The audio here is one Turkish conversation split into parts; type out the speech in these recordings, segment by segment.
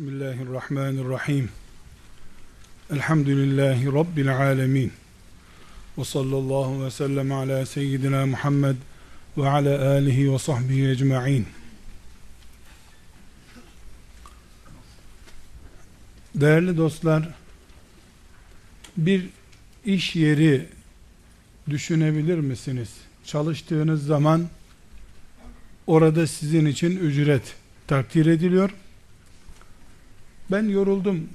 Bismillahirrahmanirrahim. Elhamdülillahi Rabbil alemin. Ve sallallahu ve sellem ala seyyidina Muhammed ve ala alihi ve sahbihi ecma'in. Değerli dostlar, bir iş yeri düşünebilir misiniz? Çalıştığınız zaman orada sizin için ücret takdir ediliyor ben yoruldum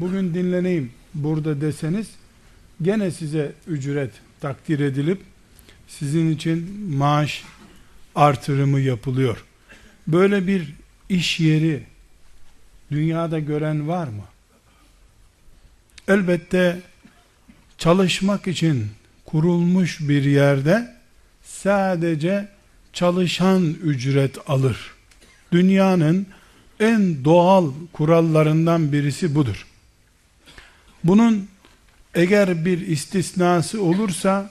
bugün dinleneyim burada deseniz gene size ücret takdir edilip sizin için maaş artırımı yapılıyor. Böyle bir iş yeri dünyada gören var mı? Elbette çalışmak için kurulmuş bir yerde sadece çalışan ücret alır. Dünyanın en doğal kurallarından birisi budur. Bunun eğer bir istisnası olursa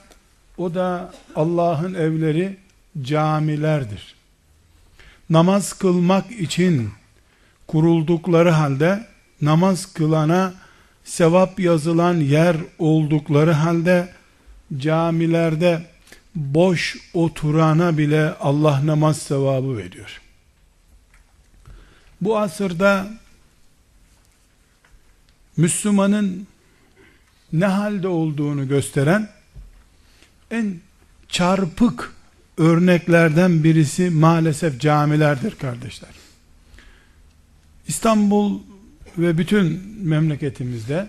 o da Allah'ın evleri camilerdir. Namaz kılmak için kuruldukları halde namaz kılana sevap yazılan yer oldukları halde camilerde boş oturana bile Allah namaz sevabı veriyor. Bu asırda Müslümanın ne halde olduğunu gösteren en çarpık örneklerden birisi maalesef camilerdir kardeşler. İstanbul ve bütün memleketimizde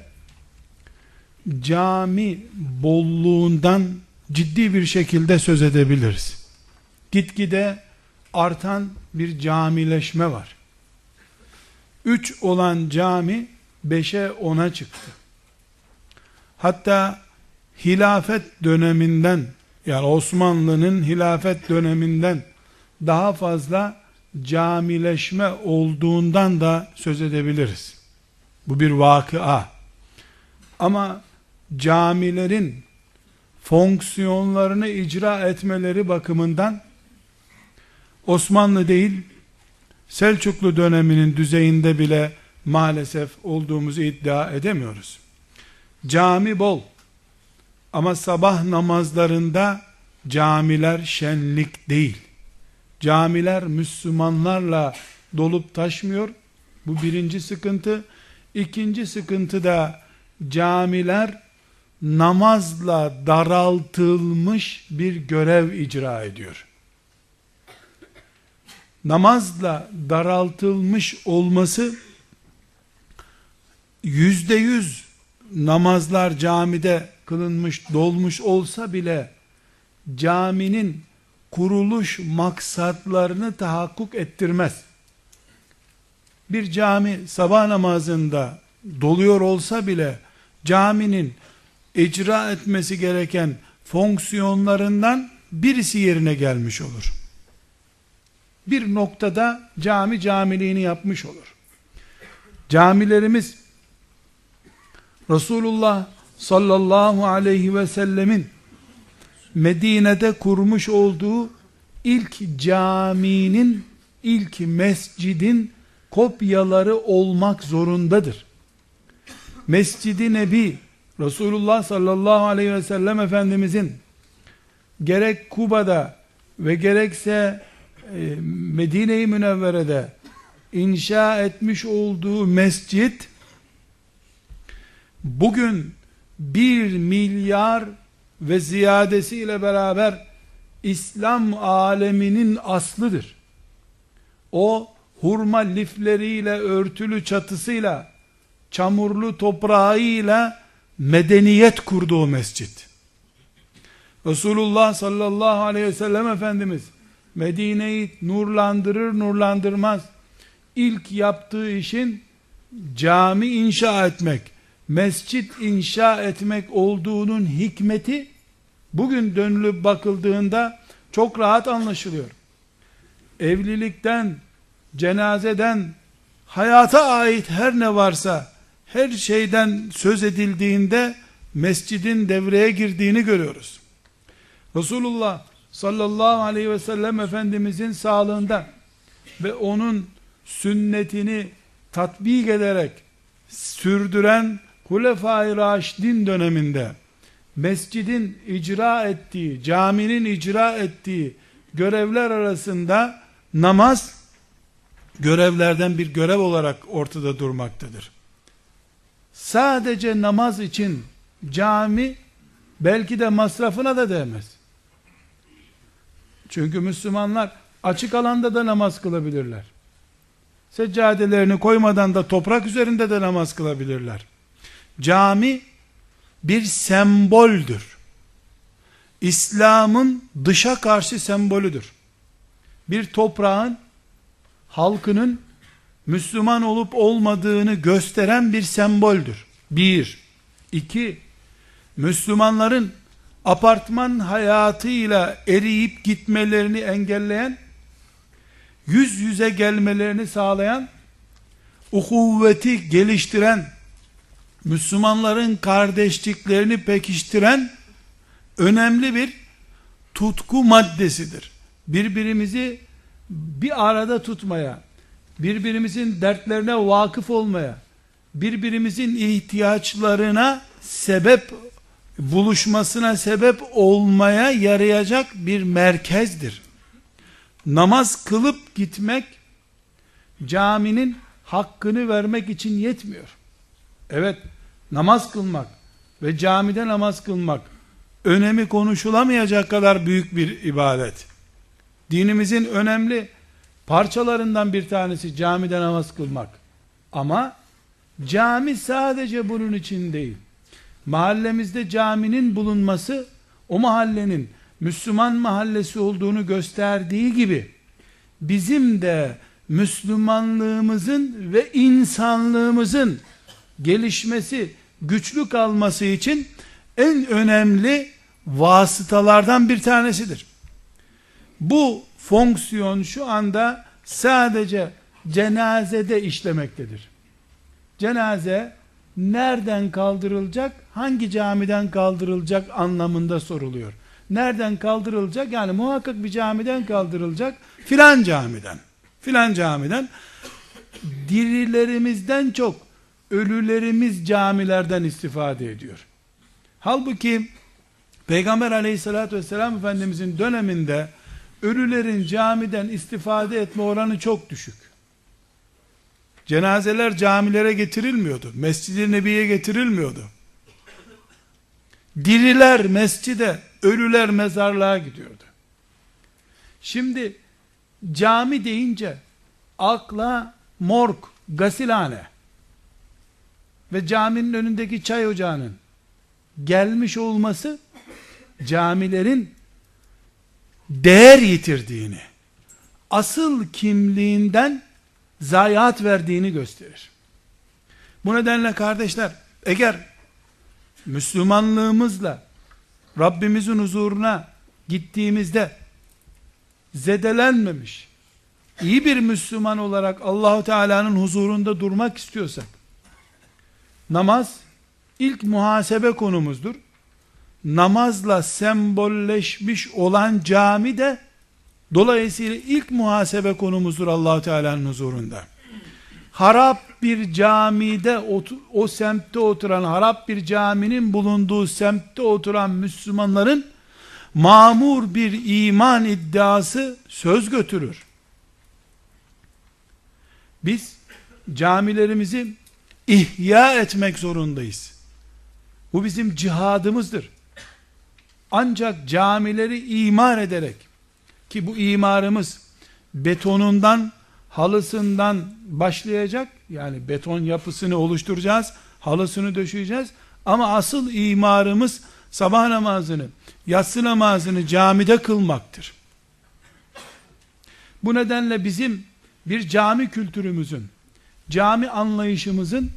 cami bolluğundan ciddi bir şekilde söz edebiliriz. Gitgide artan bir camileşme var. 3 olan cami 5'e 10'a çıktı. Hatta hilafet döneminden yani Osmanlı'nın hilafet döneminden daha fazla camileşme olduğundan da söz edebiliriz. Bu bir vakıa. Ama camilerin fonksiyonlarını icra etmeleri bakımından Osmanlı değil Selçuklu döneminin düzeyinde bile maalesef olduğumuzu iddia edemiyoruz. Cami bol. Ama sabah namazlarında camiler şenlik değil. Camiler Müslümanlarla dolup taşmıyor. Bu birinci sıkıntı. İkinci sıkıntı da camiler namazla daraltılmış bir görev icra ediyor namazla daraltılmış olması yüzde yüz namazlar camide kılınmış dolmuş olsa bile caminin kuruluş maksatlarını tahakkuk ettirmez. Bir cami sabah namazında doluyor olsa bile caminin icra etmesi gereken fonksiyonlarından birisi yerine gelmiş olur bir noktada cami camiliğini yapmış olur. Camilerimiz Resulullah sallallahu aleyhi ve sellemin Medine'de kurmuş olduğu ilk caminin, ilk mescidin kopyaları olmak zorundadır. Mescidi Nebi Resulullah sallallahu aleyhi ve sellem Efendimizin gerek Kuba'da ve gerekse Medine-i Münevvere'de inşa etmiş olduğu mescit bugün bir milyar ve ziyadesiyle beraber İslam aleminin aslıdır. O hurma lifleriyle örtülü çatısıyla çamurlu toprağıyla medeniyet kurdu o mescit. Resulullah sallallahu aleyhi ve sellem Efendimiz Medine'yi nurlandırır nurlandırmaz ilk yaptığı işin cami inşa etmek, mescit inşa etmek olduğunun hikmeti bugün dönülüp bakıldığında çok rahat anlaşılıyor. Evlilikten, cenazeden, hayata ait her ne varsa her şeyden söz edildiğinde mescidin devreye girdiğini görüyoruz. Resulullah sallallahu aleyhi ve sellem Efendimizin sağlığında ve onun sünnetini tatbik ederek sürdüren Hulefai Raşidin döneminde mescidin icra ettiği, caminin icra ettiği görevler arasında namaz görevlerden bir görev olarak ortada durmaktadır. Sadece namaz için cami belki de masrafına da değmez. Çünkü Müslümanlar açık alanda da namaz kılabilirler. Seccadelerini koymadan da toprak üzerinde de namaz kılabilirler. Cami bir semboldür. İslam'ın dışa karşı sembolüdür. Bir toprağın halkının Müslüman olup olmadığını gösteren bir semboldür. Bir. iki Müslümanların apartman hayatıyla eriyip gitmelerini engelleyen, yüz yüze gelmelerini sağlayan, uhuvveti geliştiren, Müslümanların kardeşliklerini pekiştiren önemli bir tutku maddesidir. Birbirimizi bir arada tutmaya, birbirimizin dertlerine vakıf olmaya, birbirimizin ihtiyaçlarına sebep buluşmasına sebep olmaya yarayacak bir merkezdir. Namaz kılıp gitmek caminin hakkını vermek için yetmiyor. Evet, namaz kılmak ve camide namaz kılmak önemi konuşulamayacak kadar büyük bir ibadet. Dinimizin önemli parçalarından bir tanesi camide namaz kılmak. Ama cami sadece bunun için değil. Mahallemizde caminin bulunması o mahallenin Müslüman mahallesi olduğunu gösterdiği gibi bizim de Müslümanlığımızın ve insanlığımızın gelişmesi, güçlü kalması için en önemli vasıtalardan bir tanesidir. Bu fonksiyon şu anda sadece cenazede işlemektedir. Cenaze nereden kaldırılacak, hangi camiden kaldırılacak anlamında soruluyor. Nereden kaldırılacak? Yani muhakkak bir camiden kaldırılacak. Filan camiden. Filan camiden. Dirilerimizden çok ölülerimiz camilerden istifade ediyor. Halbuki Peygamber aleyhissalatü vesselam Efendimizin döneminde ölülerin camiden istifade etme oranı çok düşük. Cenazeler camilere getirilmiyordu. Mescid-i Nebi'ye getirilmiyordu. Diriler mescide, ölüler mezarlığa gidiyordu. Şimdi cami deyince akla morg, gasilhane ve caminin önündeki çay ocağının gelmiş olması camilerin değer yitirdiğini, asıl kimliğinden zayiat verdiğini gösterir. Bu nedenle kardeşler, eğer Müslümanlığımızla Rabbimizin huzuruna gittiğimizde zedelenmemiş, iyi bir Müslüman olarak Allahu Teala'nın huzurunda durmak istiyorsak, namaz ilk muhasebe konumuzdur. Namazla sembolleşmiş olan cami de dolayısıyla ilk muhasebe konumuzdur Allahu Teala'nın huzurunda. Harap bir camide o, o semtte oturan harap bir caminin bulunduğu semtte oturan Müslümanların mamur bir iman iddiası söz götürür. Biz camilerimizi ihya etmek zorundayız. Bu bizim cihadımızdır. Ancak camileri imar ederek ki bu imarımız betonundan halısından başlayacak. Yani beton yapısını oluşturacağız halısını döşeyeceğiz. Ama asıl imarımız sabah namazını yatsı namazını camide kılmaktır. Bu nedenle bizim bir cami kültürümüzün cami anlayışımızın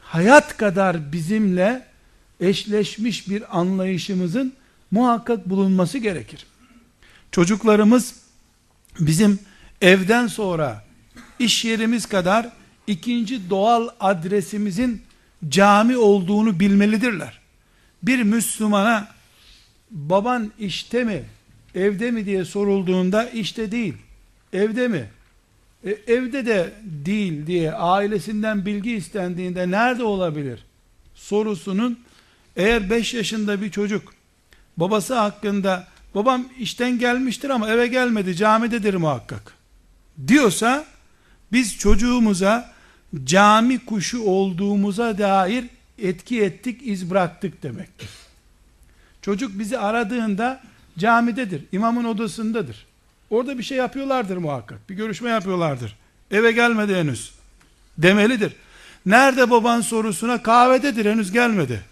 hayat kadar bizimle eşleşmiş bir anlayışımızın muhakkak bulunması gerekir. Çocuklarımız bizim evden sonra iş yerimiz kadar ikinci doğal adresimizin cami olduğunu bilmelidirler. Bir Müslümana baban işte mi, evde mi diye sorulduğunda işte değil, evde mi? E, evde de değil diye ailesinden bilgi istendiğinde nerede olabilir? Sorusunun eğer 5 yaşında bir çocuk babası hakkında babam işten gelmiştir ama eve gelmedi camidedir muhakkak diyorsa biz çocuğumuza cami kuşu olduğumuza dair etki ettik, iz bıraktık demektir. Çocuk bizi aradığında camidedir, imamın odasındadır. Orada bir şey yapıyorlardır muhakkak. Bir görüşme yapıyorlardır. Eve gelmedi henüz. Demelidir. Nerede baban sorusuna kahvededir henüz gelmedi.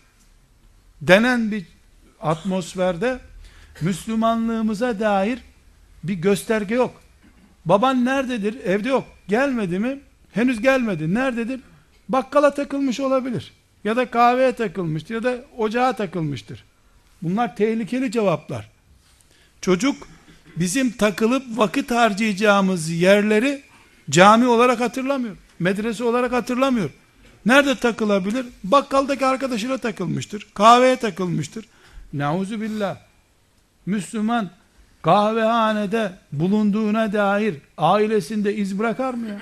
Denen bir atmosferde Müslümanlığımıza dair bir gösterge yok. Baban nerededir? Evde yok. Gelmedi mi? Henüz gelmedi. Nerededir? Bakkala takılmış olabilir. Ya da kahveye takılmıştır ya da ocağa takılmıştır. Bunlar tehlikeli cevaplar. Çocuk bizim takılıp vakit harcayacağımız yerleri cami olarak hatırlamıyor. Medrese olarak hatırlamıyor. Nerede takılabilir? Bakkaldaki arkadaşıyla takılmıştır. Kahveye takılmıştır. Nauzu billah. Müslüman kahvehanede bulunduğuna dair ailesinde iz bırakar mı ya?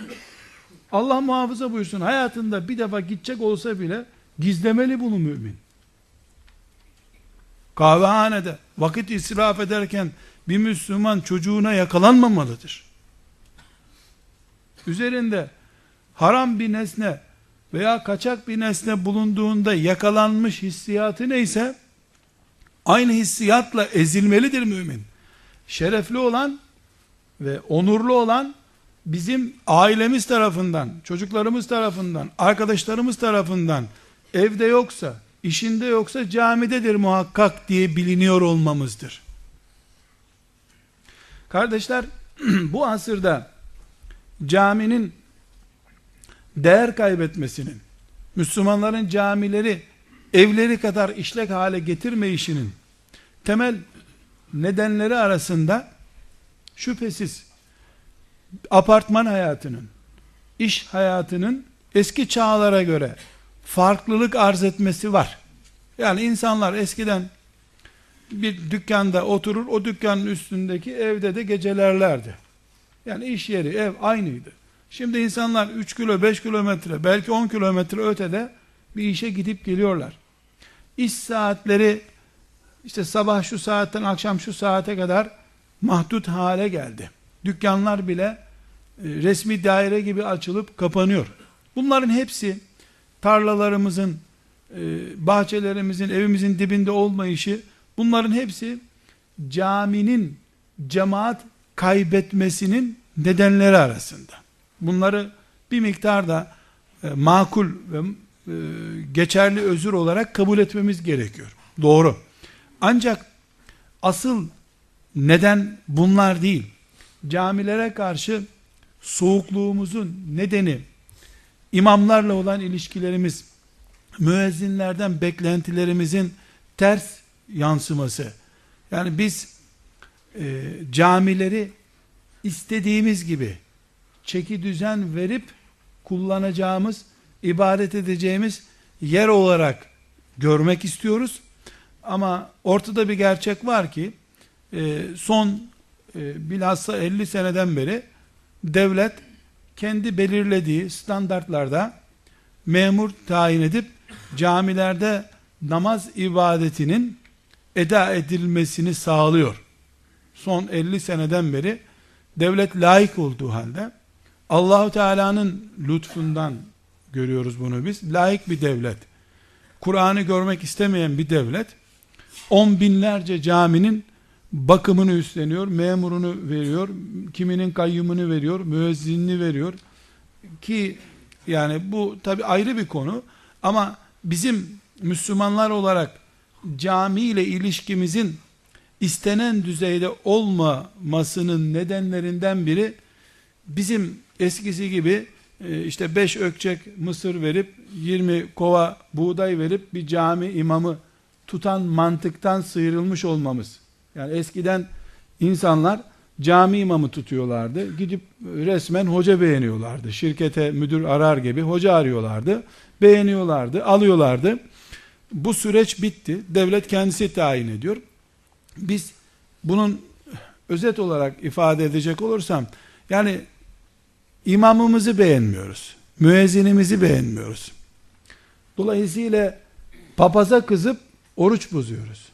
Allah muhafaza buyursun. Hayatında bir defa gidecek olsa bile gizlemeli bunu mümin. Kahvehanede vakit israf ederken bir Müslüman çocuğuna yakalanmamalıdır. Üzerinde haram bir nesne veya kaçak bir nesne bulunduğunda yakalanmış hissiyatı neyse aynı hissiyatla ezilmelidir mümin. Şerefli olan ve onurlu olan bizim ailemiz tarafından, çocuklarımız tarafından, arkadaşlarımız tarafından evde yoksa, işinde yoksa camidedir muhakkak diye biliniyor olmamızdır. Kardeşler, bu asırda caminin değer kaybetmesinin, Müslümanların camileri evleri kadar işlek hale getirme işinin temel nedenleri arasında şüphesiz apartman hayatının, iş hayatının eski çağlara göre farklılık arz etmesi var. Yani insanlar eskiden bir dükkanda oturur, o dükkanın üstündeki evde de gecelerlerdi. Yani iş yeri, ev aynıydı. Şimdi insanlar 3 kilo, 5 kilometre, belki 10 kilometre ötede bir işe gidip geliyorlar. İş saatleri işte sabah şu saatten akşam şu saate kadar mahdut hale geldi. Dükkanlar bile e, resmi daire gibi açılıp kapanıyor. Bunların hepsi tarlalarımızın, e, bahçelerimizin, evimizin dibinde olmayışı, bunların hepsi caminin cemaat kaybetmesinin nedenleri arasında. Bunları bir miktarda e, makul ve geçerli özür olarak kabul etmemiz gerekiyor. Doğru. Ancak asıl neden bunlar değil. Camilere karşı soğukluğumuzun nedeni imamlarla olan ilişkilerimiz, müezzinlerden beklentilerimizin ters yansıması. Yani biz e, camileri istediğimiz gibi çeki düzen verip kullanacağımız, ibadet edeceğimiz yer olarak görmek istiyoruz. Ama ortada bir gerçek var ki e, son e, bilhassa 50 seneden beri devlet kendi belirlediği standartlarda memur tayin edip camilerde namaz ibadetinin eda edilmesini sağlıyor. Son 50 seneden beri devlet layık olduğu halde Allahu Teala'nın lütfundan görüyoruz bunu biz. Layık bir devlet. Kur'an'ı görmek istemeyen bir devlet on binlerce caminin bakımını üstleniyor, memurunu veriyor, kiminin kayyumunu veriyor, müezzinini veriyor ki yani bu tabi ayrı bir konu ama bizim Müslümanlar olarak cami ile ilişkimizin istenen düzeyde olmamasının nedenlerinden biri bizim eskisi gibi işte beş ökçek mısır verip 20 kova buğday verip bir cami imamı tutan mantıktan sıyrılmış olmamız. Yani eskiden insanlar cami imamı tutuyorlardı. Gidip resmen hoca beğeniyorlardı. Şirkete müdür arar gibi hoca arıyorlardı. Beğeniyorlardı, alıyorlardı. Bu süreç bitti. Devlet kendisi tayin ediyor. Biz bunun özet olarak ifade edecek olursam yani imamımızı beğenmiyoruz. Müezzinimizi beğenmiyoruz. Dolayısıyla papaza kızıp oruç bozuyoruz.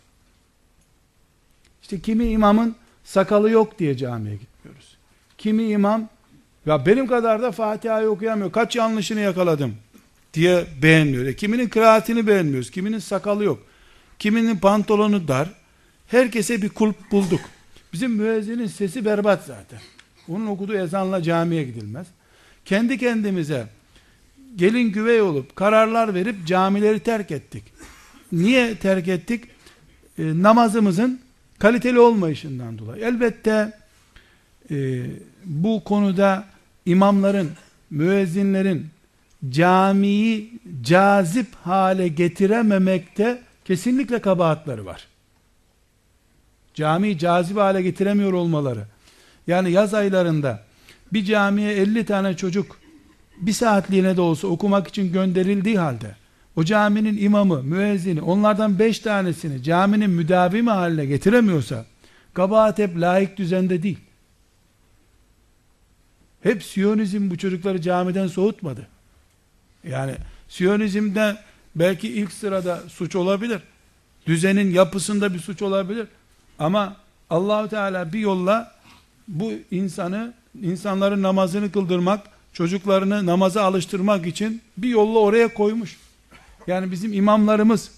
İşte kimi imamın sakalı yok diye camiye gitmiyoruz. Kimi imam ya benim kadar da Fatiha'yı okuyamıyor. Kaç yanlışını yakaladım diye beğenmiyor. E, kiminin kıraatini beğenmiyoruz. Kiminin sakalı yok. Kiminin pantolonu dar. Herkese bir kulp bulduk. Bizim müezzinin sesi berbat zaten. Onun okuduğu ezanla camiye gidilmez. Kendi kendimize gelin güvey olup kararlar verip camileri terk ettik. Niye terk ettik? E, namazımızın kaliteli olmayışından dolayı. Elbette e, bu konuda imamların, müezzinlerin camiyi cazip hale getirememekte kesinlikle kabahatleri var. Camiyi cazip hale getiremiyor olmaları. Yani yaz aylarında bir camiye 50 tane çocuk bir saatliğine de olsa okumak için gönderildiği halde o caminin imamı, müezzini onlardan 5 tanesini caminin müdavimi haline getiremiyorsa kabahat hep layık düzende değil. Hep Siyonizm bu çocukları camiden soğutmadı. Yani Siyonizmde belki ilk sırada suç olabilir. Düzenin yapısında bir suç olabilir. Ama Allahu Teala bir yolla bu insanı insanların namazını kıldırmak, çocuklarını namaza alıştırmak için bir yolla oraya koymuş. Yani bizim imamlarımız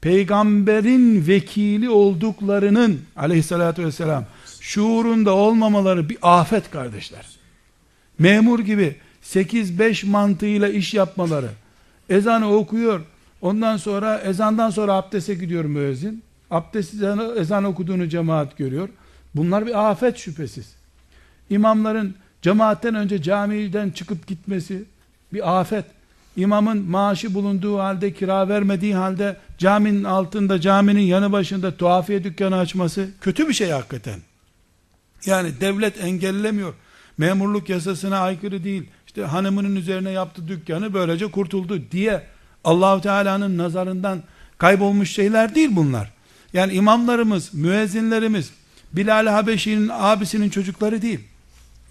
peygamberin vekili olduklarının aleyhissalatü vesselam şuurunda olmamaları bir afet kardeşler. Memur gibi 8-5 mantığıyla iş yapmaları, ezanı okuyor, ondan sonra ezandan sonra abdeste gidiyor müezzin, abdest ezan okuduğunu cemaat görüyor. Bunlar bir afet şüphesiz. İmamların cemaatten önce camiden çıkıp gitmesi bir afet. İmamın maaşı bulunduğu halde, kira vermediği halde caminin altında, caminin yanı başında tuhafiye dükkanı açması kötü bir şey hakikaten. Yani devlet engellemiyor. Memurluk yasasına aykırı değil. İşte hanımının üzerine yaptı dükkanı böylece kurtuldu diye Allahu Teala'nın nazarından kaybolmuş şeyler değil bunlar. Yani imamlarımız, müezzinlerimiz Bilal Habeşi'nin abisinin çocukları değil.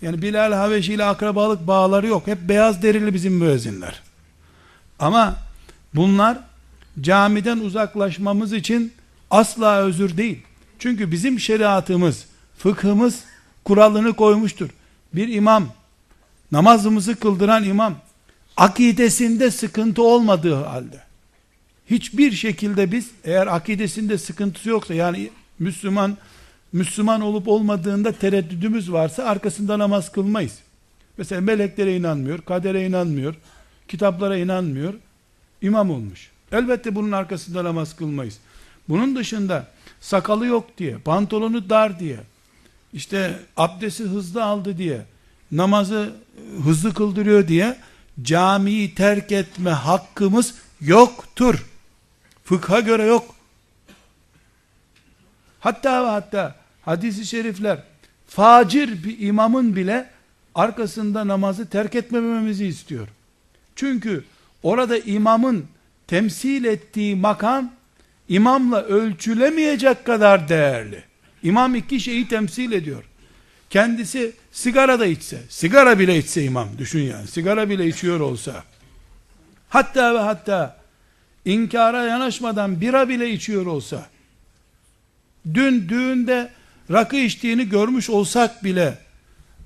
Yani Bilal Habeşi ile akrabalık bağları yok. Hep beyaz derili bizim müezzinler. Ama bunlar camiden uzaklaşmamız için asla özür değil. Çünkü bizim şeriatımız, fıkhımız kuralını koymuştur. Bir imam, namazımızı kıldıran imam, akidesinde sıkıntı olmadığı halde, hiçbir şekilde biz, eğer akidesinde sıkıntısı yoksa, yani Müslüman, Müslüman olup olmadığında tereddüdümüz varsa, arkasında namaz kılmayız. Mesela meleklere inanmıyor, kadere inanmıyor, kitaplara inanmıyor, imam olmuş. Elbette bunun arkasında namaz kılmayız. Bunun dışında sakalı yok diye, pantolonu dar diye, işte abdesti hızlı aldı diye, namazı hızlı kıldırıyor diye, camiyi terk etme hakkımız yoktur. Fıkha göre yok. Hatta hatta hadisi şerifler facir bir imamın bile arkasında namazı terk etmememizi istiyor. Çünkü orada imamın temsil ettiği makam imamla ölçülemeyecek kadar değerli. İmam iki şeyi temsil ediyor. Kendisi sigara da içse, sigara bile içse imam, düşün yani, sigara bile içiyor olsa, hatta ve hatta inkara yanaşmadan bira bile içiyor olsa, dün düğünde rakı içtiğini görmüş olsak bile,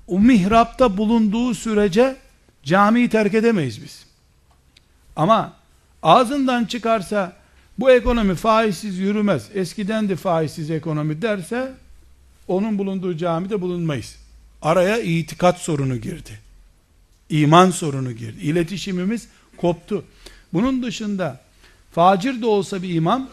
o mihrapta bulunduğu sürece camiyi terk edemeyiz biz. Ama ağzından çıkarsa bu ekonomi faizsiz yürümez. Eskiden de faizsiz ekonomi derse onun bulunduğu camide bulunmayız. Araya itikat sorunu girdi. İman sorunu girdi. İletişimimiz koptu. Bunun dışında facir de olsa bir imam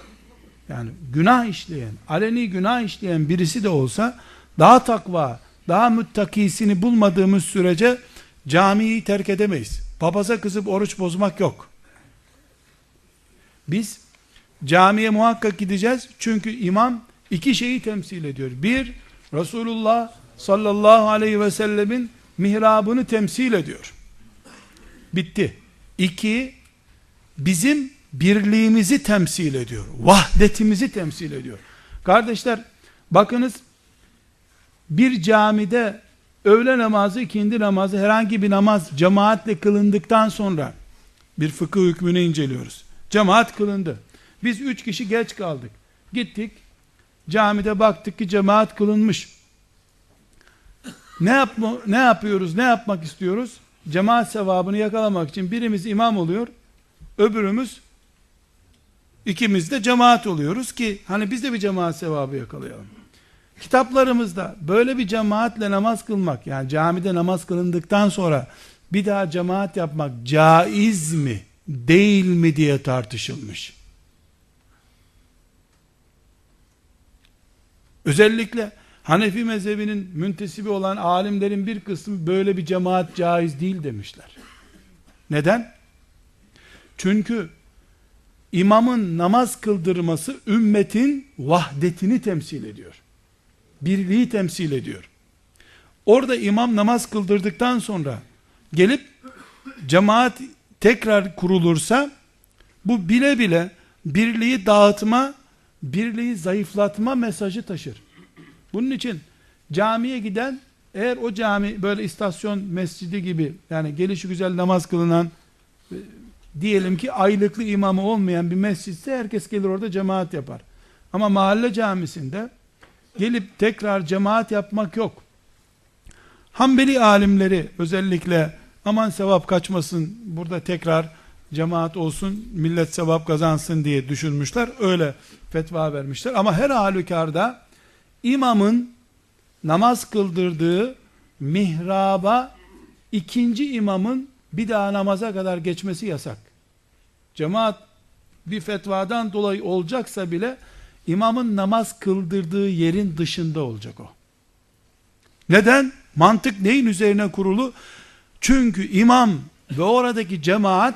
yani günah işleyen, aleni günah işleyen birisi de olsa daha takva, daha müttakisini bulmadığımız sürece camiyi terk edemeyiz. Papaza kızıp oruç bozmak yok. Biz camiye muhakkak gideceğiz. Çünkü imam iki şeyi temsil ediyor. Bir, Resulullah sallallahu aleyhi ve sellemin mihrabını temsil ediyor. Bitti. İki, bizim birliğimizi temsil ediyor. Vahdetimizi temsil ediyor. Kardeşler, bakınız bir camide öğle namazı, ikindi namazı, herhangi bir namaz cemaatle kılındıktan sonra bir fıkıh hükmünü inceliyoruz. Cemaat kılındı. Biz üç kişi geç kaldık. Gittik, camide baktık ki cemaat kılınmış. Ne yapma, ne yapıyoruz? Ne yapmak istiyoruz? Cemaat sevabını yakalamak için birimiz imam oluyor, öbürümüz ikimiz de cemaat oluyoruz ki hani biz de bir cemaat sevabı yakalayalım. Kitaplarımızda böyle bir cemaatle namaz kılmak yani camide namaz kılındıktan sonra bir daha cemaat yapmak caiz mi değil mi diye tartışılmış. Özellikle Hanefi mezhebinin müntesibi olan alimlerin bir kısmı böyle bir cemaat caiz değil demişler. Neden? Çünkü imamın namaz kıldırması ümmetin vahdetini temsil ediyor. Birliği temsil ediyor. Orada imam namaz kıldırdıktan sonra gelip cemaat tekrar kurulursa bu bile bile birliği dağıtma, birliği zayıflatma mesajı taşır. Bunun için camiye giden eğer o cami böyle istasyon mescidi gibi yani gelişi güzel namaz kılınan diyelim ki aylıklı imamı olmayan bir mescitse herkes gelir orada cemaat yapar. Ama mahalle camisinde gelip tekrar cemaat yapmak yok. Hanbeli alimleri özellikle aman sevap kaçmasın burada tekrar cemaat olsun millet sevap kazansın diye düşünmüşler. Öyle fetva vermişler. Ama her halükarda imamın namaz kıldırdığı mihraba ikinci imamın bir daha namaza kadar geçmesi yasak. Cemaat bir fetvadan dolayı olacaksa bile imamın namaz kıldırdığı yerin dışında olacak o. Neden? Mantık neyin üzerine kurulu? Çünkü imam ve oradaki cemaat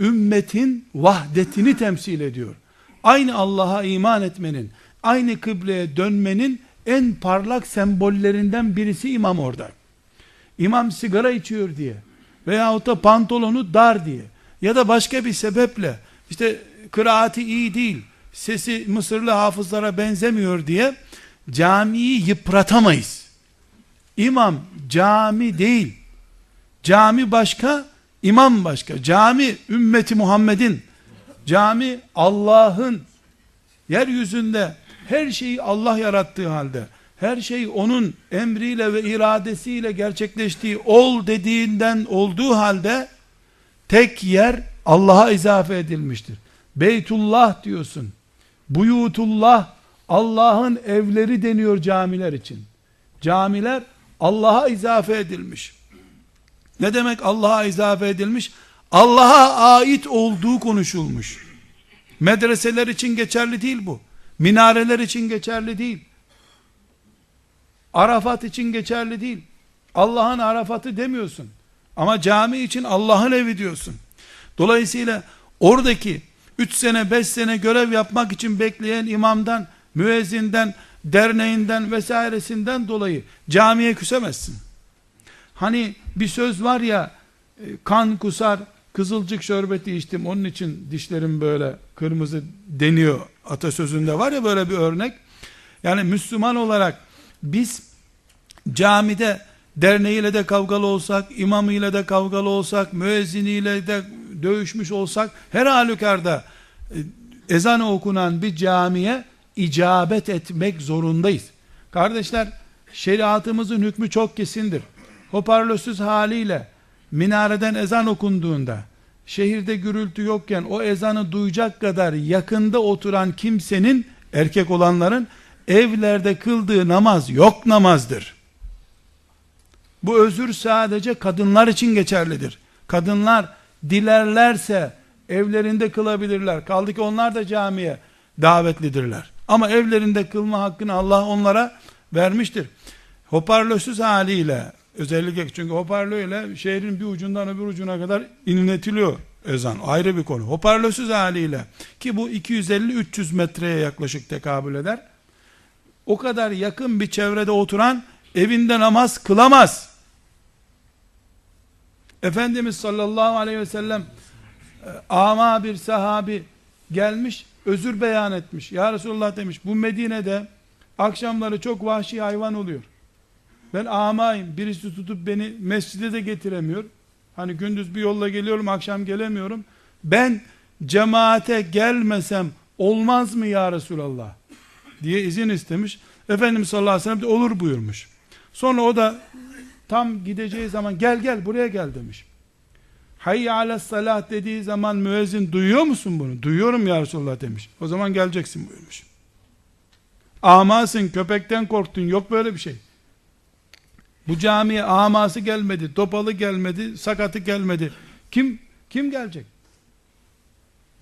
ümmetin vahdetini temsil ediyor. Aynı Allah'a iman etmenin, aynı kıbleye dönmenin en parlak sembollerinden birisi imam orada. İmam sigara içiyor diye veyahut da pantolonu dar diye ya da başka bir sebeple işte kıraati iyi değil, sesi Mısırlı hafızlara benzemiyor diye camiyi yıpratamayız. İmam cami değil. Cami başka, imam başka. Cami ümmeti Muhammed'in, cami Allah'ın yeryüzünde her şeyi Allah yarattığı halde, her şey onun emriyle ve iradesiyle gerçekleştiği ol dediğinden olduğu halde tek yer Allah'a izafe edilmiştir. Beytullah diyorsun. Buyutullah Allah'ın evleri deniyor camiler için. Camiler Allah'a izafe edilmiş. Ne demek Allah'a izafe edilmiş? Allah'a ait olduğu konuşulmuş. Medreseler için geçerli değil bu. Minareler için geçerli değil. Arafat için geçerli değil. Allah'ın Arafat'ı demiyorsun. Ama cami için Allah'ın evi diyorsun. Dolayısıyla oradaki 3 sene 5 sene görev yapmak için bekleyen imamdan, müezzinden, derneğinden vesairesinden dolayı camiye küsemezsin. Hani bir söz var ya e, kan kusar kızılcık şerbeti içtim onun için dişlerim böyle kırmızı deniyor atasözünde var ya böyle bir örnek. Yani Müslüman olarak biz camide derneğiyle de kavgalı olsak, imamıyla da kavgalı olsak, müezziniyle de dövüşmüş olsak, her halükarda e, ezan okunan bir camiye icabet etmek zorundayız. Kardeşler, şeriatımızın hükmü çok kesindir. Hoparlörsüz haliyle minareden ezan okunduğunda, şehirde gürültü yokken o ezanı duyacak kadar yakında oturan kimsenin, erkek olanların, evlerde kıldığı namaz yok namazdır. Bu özür sadece kadınlar için geçerlidir. Kadınlar dilerlerse evlerinde kılabilirler. Kaldı ki onlar da camiye davetlidirler. Ama evlerinde kılma hakkını Allah onlara vermiştir. Hoparlörsüz haliyle özellikle çünkü hoparlörle şehrin bir ucundan öbür ucuna kadar inletiliyor ezan. Ayrı bir konu. Hoparlörsüz haliyle ki bu 250-300 metreye yaklaşık tekabül eder. O kadar yakın bir çevrede oturan evinde namaz kılamaz. Efendimiz sallallahu aleyhi ve sellem e, ama bir sahabi gelmiş özür beyan etmiş. Ya Resulullah demiş bu Medine'de akşamları çok vahşi hayvan oluyor. Ben amayım. Birisi tutup beni mescide de getiremiyor. Hani gündüz bir yolla geliyorum, akşam gelemiyorum. Ben cemaate gelmesem olmaz mı ya Resulallah? diye izin istemiş. Efendimiz sallallahu aleyhi ve sellem de olur buyurmuş. Sonra o da tam gideceği zaman gel gel buraya gel demiş. Hayy ala salah dediği zaman müezzin duyuyor musun bunu? Duyuyorum ya Resulallah demiş. O zaman geleceksin buyurmuş. Amasın köpekten korktun yok böyle bir şey. Bu camiye aması gelmedi, topalı gelmedi, sakatı gelmedi. Kim kim gelecek?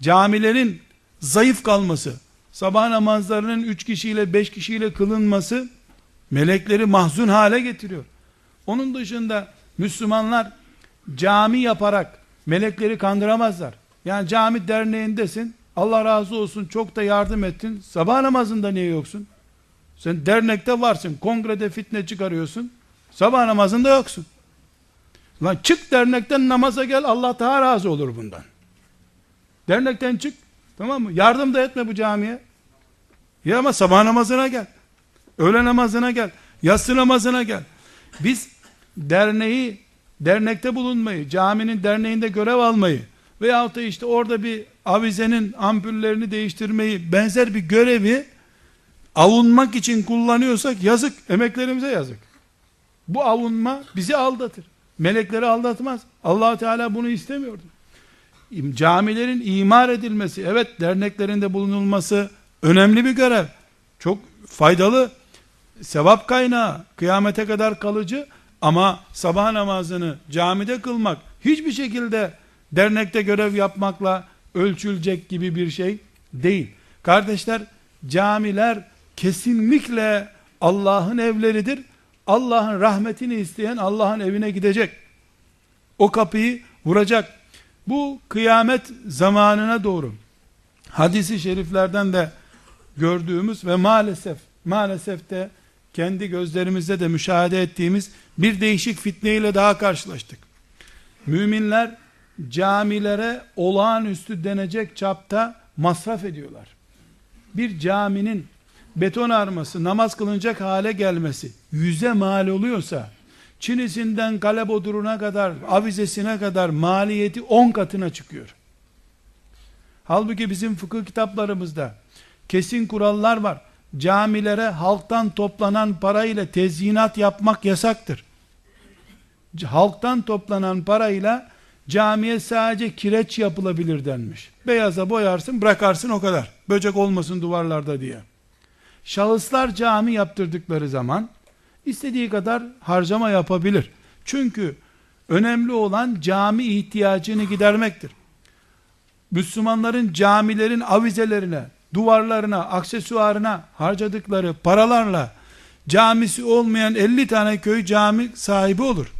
Camilerin zayıf kalması, sabah namazlarının üç kişiyle beş kişiyle kılınması melekleri mahzun hale getiriyor. Onun dışında Müslümanlar cami yaparak melekleri kandıramazlar. Yani cami derneğindesin. Allah razı olsun çok da yardım ettin. Sabah namazında niye yoksun? Sen dernekte varsın. Kongrede fitne çıkarıyorsun. Sabah namazında yoksun. Lan çık dernekten namaza gel. Allah daha razı olur bundan. Dernekten çık. Tamam mı? Yardım da etme bu camiye. Ya ama sabah namazına gel. Öğle namazına gel. Yatsı namazına gel. Biz derneği, dernekte bulunmayı, caminin derneğinde görev almayı veyahut da işte orada bir avizenin ampullerini değiştirmeyi benzer bir görevi avunmak için kullanıyorsak yazık, emeklerimize yazık. Bu avunma bizi aldatır. Melekleri aldatmaz. allah Teala bunu istemiyordu. Camilerin imar edilmesi, evet derneklerinde bulunulması önemli bir görev. Çok faydalı, sevap kaynağı, kıyamete kadar kalıcı ama sabah namazını camide kılmak hiçbir şekilde dernekte görev yapmakla ölçülecek gibi bir şey değil. Kardeşler, camiler kesinlikle Allah'ın evleridir. Allah'ın rahmetini isteyen Allah'ın evine gidecek. O kapıyı vuracak. Bu kıyamet zamanına doğru hadisi şeriflerden de gördüğümüz ve maalesef maalesef de kendi gözlerimizde de müşahede ettiğimiz bir değişik fitneyle daha karşılaştık. Müminler camilere olağanüstü denecek çapta masraf ediyorlar. Bir caminin beton arması, namaz kılınacak hale gelmesi yüze mal oluyorsa, çinisinden kale boduruna kadar, avizesine kadar maliyeti on katına çıkıyor. Halbuki bizim fıkıh kitaplarımızda kesin kurallar var. Camilere halktan toplanan parayla tezyinat yapmak yasaktır. Halktan toplanan parayla camiye sadece kireç yapılabilir denmiş. Beyaza boyarsın bırakarsın o kadar. Böcek olmasın duvarlarda diye. Şahıslar cami yaptırdıkları zaman istediği kadar harcama yapabilir. Çünkü önemli olan cami ihtiyacını gidermektir. Müslümanların camilerin avizelerine, duvarlarına, aksesuarına harcadıkları paralarla camisi olmayan 50 tane köy cami sahibi olur.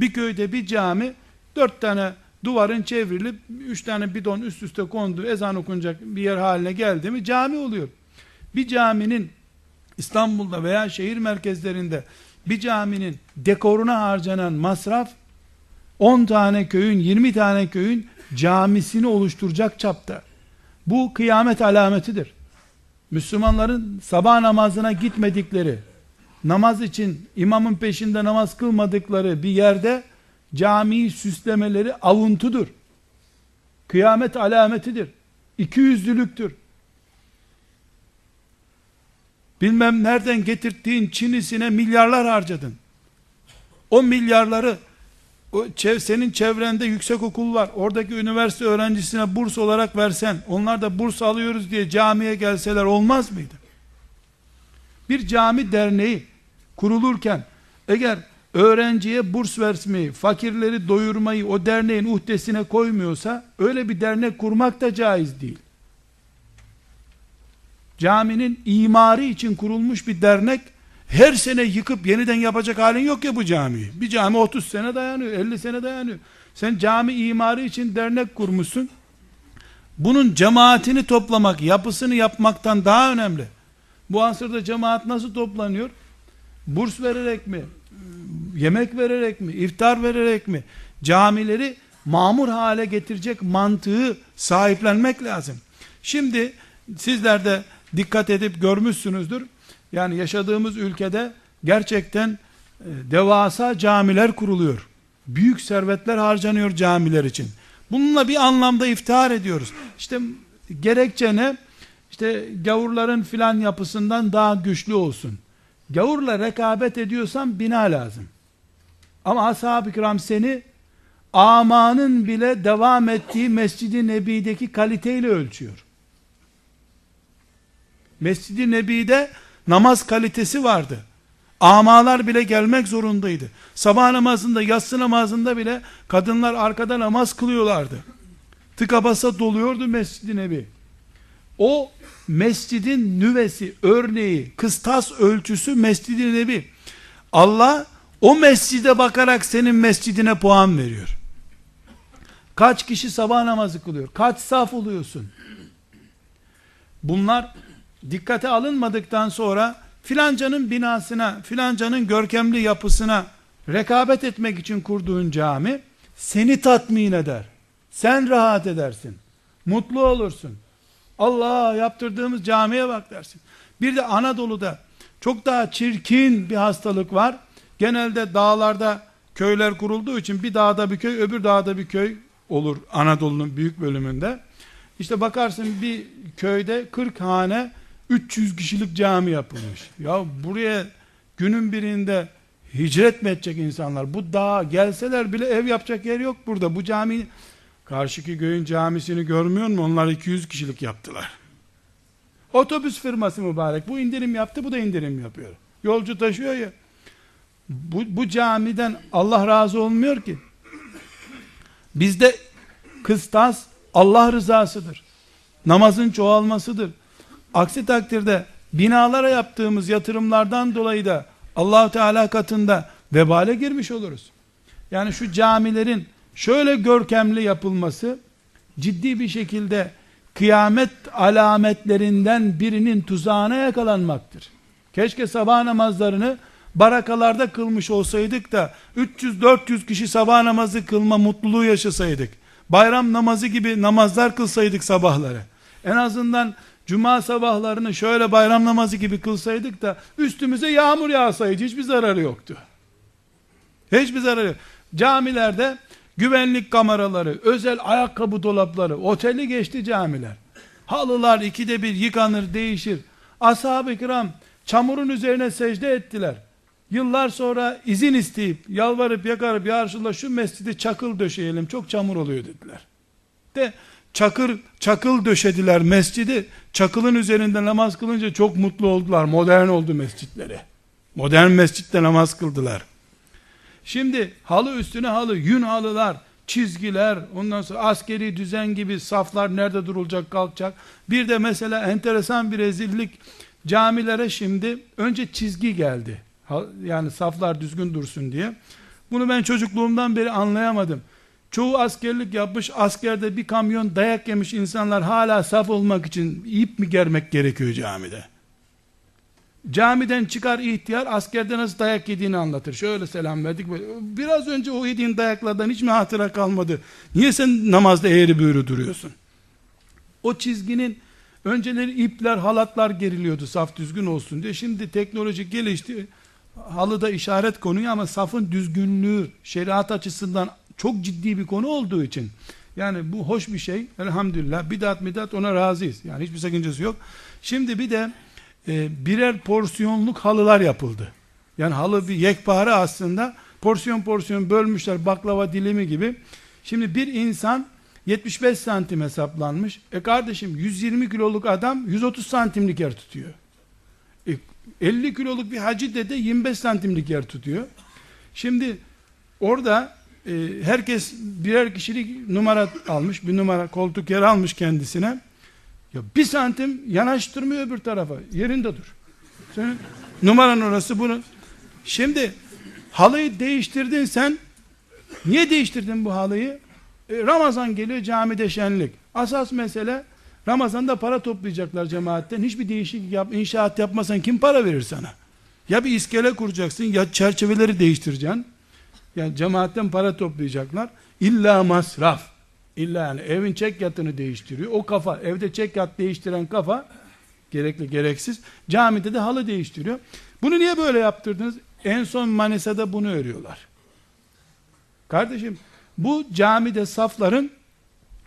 Bir köyde bir cami dört tane duvarın çevrilip üç tane bidon üst üste kondu ezan okunacak bir yer haline geldi mi cami oluyor. Bir caminin İstanbul'da veya şehir merkezlerinde bir caminin dekoruna harcanan masraf 10 tane köyün 20 tane köyün camisini oluşturacak çapta. Bu kıyamet alametidir. Müslümanların sabah namazına gitmedikleri, namaz için imamın peşinde namaz kılmadıkları bir yerde camiyi süslemeleri avuntudur. Kıyamet alametidir. İkiyüzlülüktür. Bilmem nereden getirdiğin Çinisine milyarlar harcadın. O milyarları o çev, senin çevrende yüksek okul var. Oradaki üniversite öğrencisine burs olarak versen, onlar da burs alıyoruz diye camiye gelseler olmaz mıydı? Bir cami derneği kurulurken eğer öğrenciye burs vermeyi, fakirleri doyurmayı o derneğin uhdesine koymuyorsa öyle bir dernek kurmak da caiz değil. Caminin imarı için kurulmuş bir dernek her sene yıkıp yeniden yapacak halin yok ya bu camiyi. Bir cami 30 sene dayanıyor, 50 sene dayanıyor. Sen cami imarı için dernek kurmuşsun. Bunun cemaatini toplamak, yapısını yapmaktan daha önemli. Bu asırda cemaat nasıl toplanıyor? Burs vererek mi? Yemek vererek mi? iftar vererek mi? Camileri mamur hale getirecek mantığı sahiplenmek lazım. Şimdi sizler de dikkat edip görmüşsünüzdür. Yani yaşadığımız ülkede gerçekten e, devasa camiler kuruluyor. Büyük servetler harcanıyor camiler için. Bununla bir anlamda iftihar ediyoruz. İşte gerekçe ne? İşte gavurların filan yapısından daha güçlü olsun. Gavurla rekabet ediyorsan bina lazım. Ama ashab-ı kiram seni amanın bile devam ettiği Mescid-i Nebi'deki kaliteyle ölçüyor. Mescid-i Nebi'de namaz kalitesi vardı. Amalar bile gelmek zorundaydı. Sabah namazında, yatsı namazında bile kadınlar arkada namaz kılıyorlardı. Tıka basa doluyordu Mescid-i Nebi. O mescidin nüvesi, örneği, kıstas ölçüsü Mescid-i Nebi. Allah o mescide bakarak senin mescidine puan veriyor. Kaç kişi sabah namazı kılıyor? Kaç saf oluyorsun? Bunlar dikkate alınmadıktan sonra filancanın binasına, filancanın görkemli yapısına rekabet etmek için kurduğun cami seni tatmin eder. Sen rahat edersin. Mutlu olursun. Allah yaptırdığımız camiye bak dersin. Bir de Anadolu'da çok daha çirkin bir hastalık var. Genelde dağlarda köyler kurulduğu için bir dağda bir köy, öbür dağda bir köy olur Anadolu'nun büyük bölümünde. İşte bakarsın bir köyde 40 hane 300 kişilik cami yapılmış. Ya buraya günün birinde hicret mi edecek insanlar? Bu dağa gelseler bile ev yapacak yer yok burada. Bu cami karşıki köyün camisini görmüyor mu? Onlar 200 kişilik yaptılar. Otobüs firması mübarek. Bu indirim yaptı, bu da indirim yapıyor. Yolcu taşıyor ya. Bu, bu camiden Allah razı olmuyor ki. Bizde kıstas Allah rızasıdır. Namazın çoğalmasıdır. Aksi takdirde binalara yaptığımız yatırımlardan dolayı da allah Teala katında vebale girmiş oluruz. Yani şu camilerin şöyle görkemli yapılması ciddi bir şekilde kıyamet alametlerinden birinin tuzağına yakalanmaktır. Keşke sabah namazlarını barakalarda kılmış olsaydık da 300-400 kişi sabah namazı kılma mutluluğu yaşasaydık. Bayram namazı gibi namazlar kılsaydık sabahları. En azından cuma sabahlarını şöyle bayram namazı gibi kılsaydık da üstümüze yağmur yağsaydı hiçbir zararı yoktu. Hiçbir zararı yok. Camilerde güvenlik kameraları, özel ayakkabı dolapları, oteli geçti camiler. Halılar ikide bir yıkanır, değişir. Ashab-ı kiram çamurun üzerine secde ettiler. Yıllar sonra izin isteyip, yalvarıp yakarıp, ya Resulallah şu mescidi çakıl döşeyelim, çok çamur oluyor dediler. De çakır, çakıl döşediler mescidi, çakılın üzerinde namaz kılınca çok mutlu oldular, modern oldu mescitleri. Modern mescitte namaz kıldılar. Şimdi halı üstüne halı, yün halılar, çizgiler, ondan sonra askeri düzen gibi saflar nerede durulacak kalkacak. Bir de mesela enteresan bir rezillik, camilere şimdi önce çizgi geldi. Yani saflar düzgün dursun diye. Bunu ben çocukluğumdan beri anlayamadım. Çoğu askerlik yapmış, askerde bir kamyon dayak yemiş insanlar hala saf olmak için ip mi germek gerekiyor camide? Camiden çıkar ihtiyar askerde nasıl dayak yediğini anlatır. Şöyle selam verdik. Böyle. Biraz önce o yediğin dayaklardan hiç mi hatıra kalmadı? Niye sen namazda eğri büğrü duruyorsun? O çizginin önceleri ipler, halatlar geriliyordu saf düzgün olsun diye. Şimdi teknoloji gelişti. Halıda işaret konuyu ama safın düzgünlüğü şeriat açısından çok ciddi bir konu olduğu için yani bu hoş bir şey. Elhamdülillah. Bidat midat ona razıyız. Yani hiçbir sakıncası yok. Şimdi bir de e, birer porsiyonluk halılar yapıldı. Yani halı bir yekpare aslında porsiyon porsiyon bölmüşler baklava dilimi gibi. Şimdi bir insan 75 santim hesaplanmış. E kardeşim 120 kiloluk adam 130 santimlik yer tutuyor. E, 50 kiloluk bir hacı dede 25 santimlik yer tutuyor. Şimdi orada e, herkes birer kişilik numara almış. Bir numara koltuk yer almış kendisine. Ya bir santim yanaştırmıyor öbür tarafa. Yerinde dur. Senin numaran orası bunu. Şimdi halıyı değiştirdin sen. Niye değiştirdin bu halıyı? E, Ramazan geliyor camide şenlik. Asas mesele Ramazan'da para toplayacaklar cemaatten. Hiçbir değişiklik yap, inşaat yapmasan kim para verir sana? Ya bir iskele kuracaksın ya çerçeveleri değiştireceksin. Yani cemaatten para toplayacaklar. İlla masraf. İlla yani evin çek yatını değiştiriyor. O kafa, evde çek yat değiştiren kafa, gerekli gereksiz, camide de halı değiştiriyor. Bunu niye böyle yaptırdınız? En son Manisa'da bunu örüyorlar. Kardeşim bu camide safların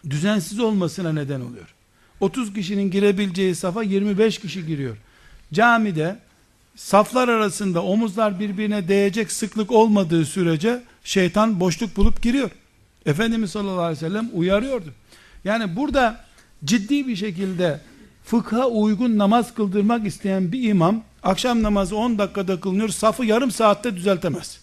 düzensiz olmasına neden oluyor. 30 kişinin girebileceği safa 25 kişi giriyor. Camide saflar arasında omuzlar birbirine değecek sıklık olmadığı sürece şeytan boşluk bulup giriyor. Efendimiz sallallahu aleyhi ve sellem uyarıyordu. Yani burada ciddi bir şekilde fıkha uygun namaz kıldırmak isteyen bir imam akşam namazı 10 dakikada kılınıyor safı yarım saatte düzeltemez.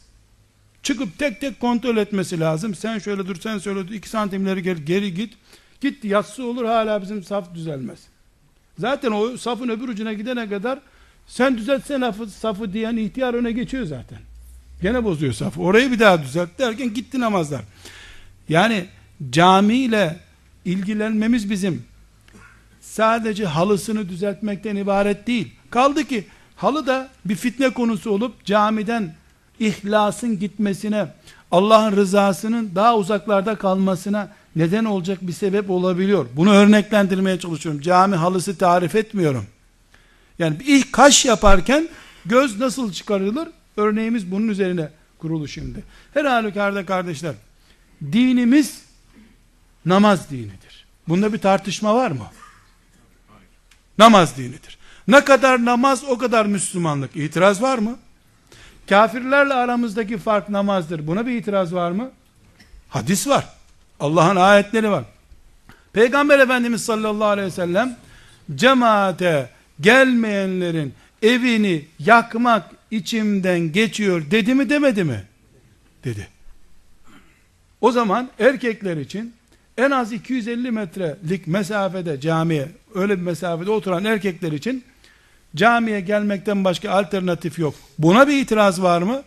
Çıkıp tek tek kontrol etmesi lazım. Sen şöyle dur sen şöyle dur 2 santimleri geri, geri git. Git yatsı olur hala bizim saf düzelmez. Zaten o safın öbür ucuna gidene kadar sen düzeltsen safı, safı diyen ihtiyar öne geçiyor zaten. Gene bozuyor safı. Orayı bir daha düzelt derken gitti namazlar. Yani camiyle ilgilenmemiz bizim sadece halısını düzeltmekten ibaret değil. Kaldı ki halı da bir fitne konusu olup camiden ihlasın gitmesine, Allah'ın rızasının daha uzaklarda kalmasına neden olacak bir sebep olabiliyor. Bunu örneklendirmeye çalışıyorum. Cami halısı tarif etmiyorum. Yani ilk kaş yaparken göz nasıl çıkarılır? Örneğimiz bunun üzerine kurulu şimdi. Her halükarda kardeşler, dinimiz namaz dinidir. Bunda bir tartışma var mı? Namaz dinidir. Ne kadar namaz o kadar Müslümanlık. İtiraz var mı? Kafirlerle aramızdaki fark namazdır. Buna bir itiraz var mı? Hadis var. Allah'ın ayetleri var. Peygamber Efendimiz sallallahu aleyhi ve sellem cemaate gelmeyenlerin evini yakmak içimden geçiyor dedi mi demedi mi? Dedi. O zaman erkekler için en az 250 metrelik mesafede camiye öyle bir mesafede oturan erkekler için camiye gelmekten başka alternatif yok. Buna bir itiraz var mı?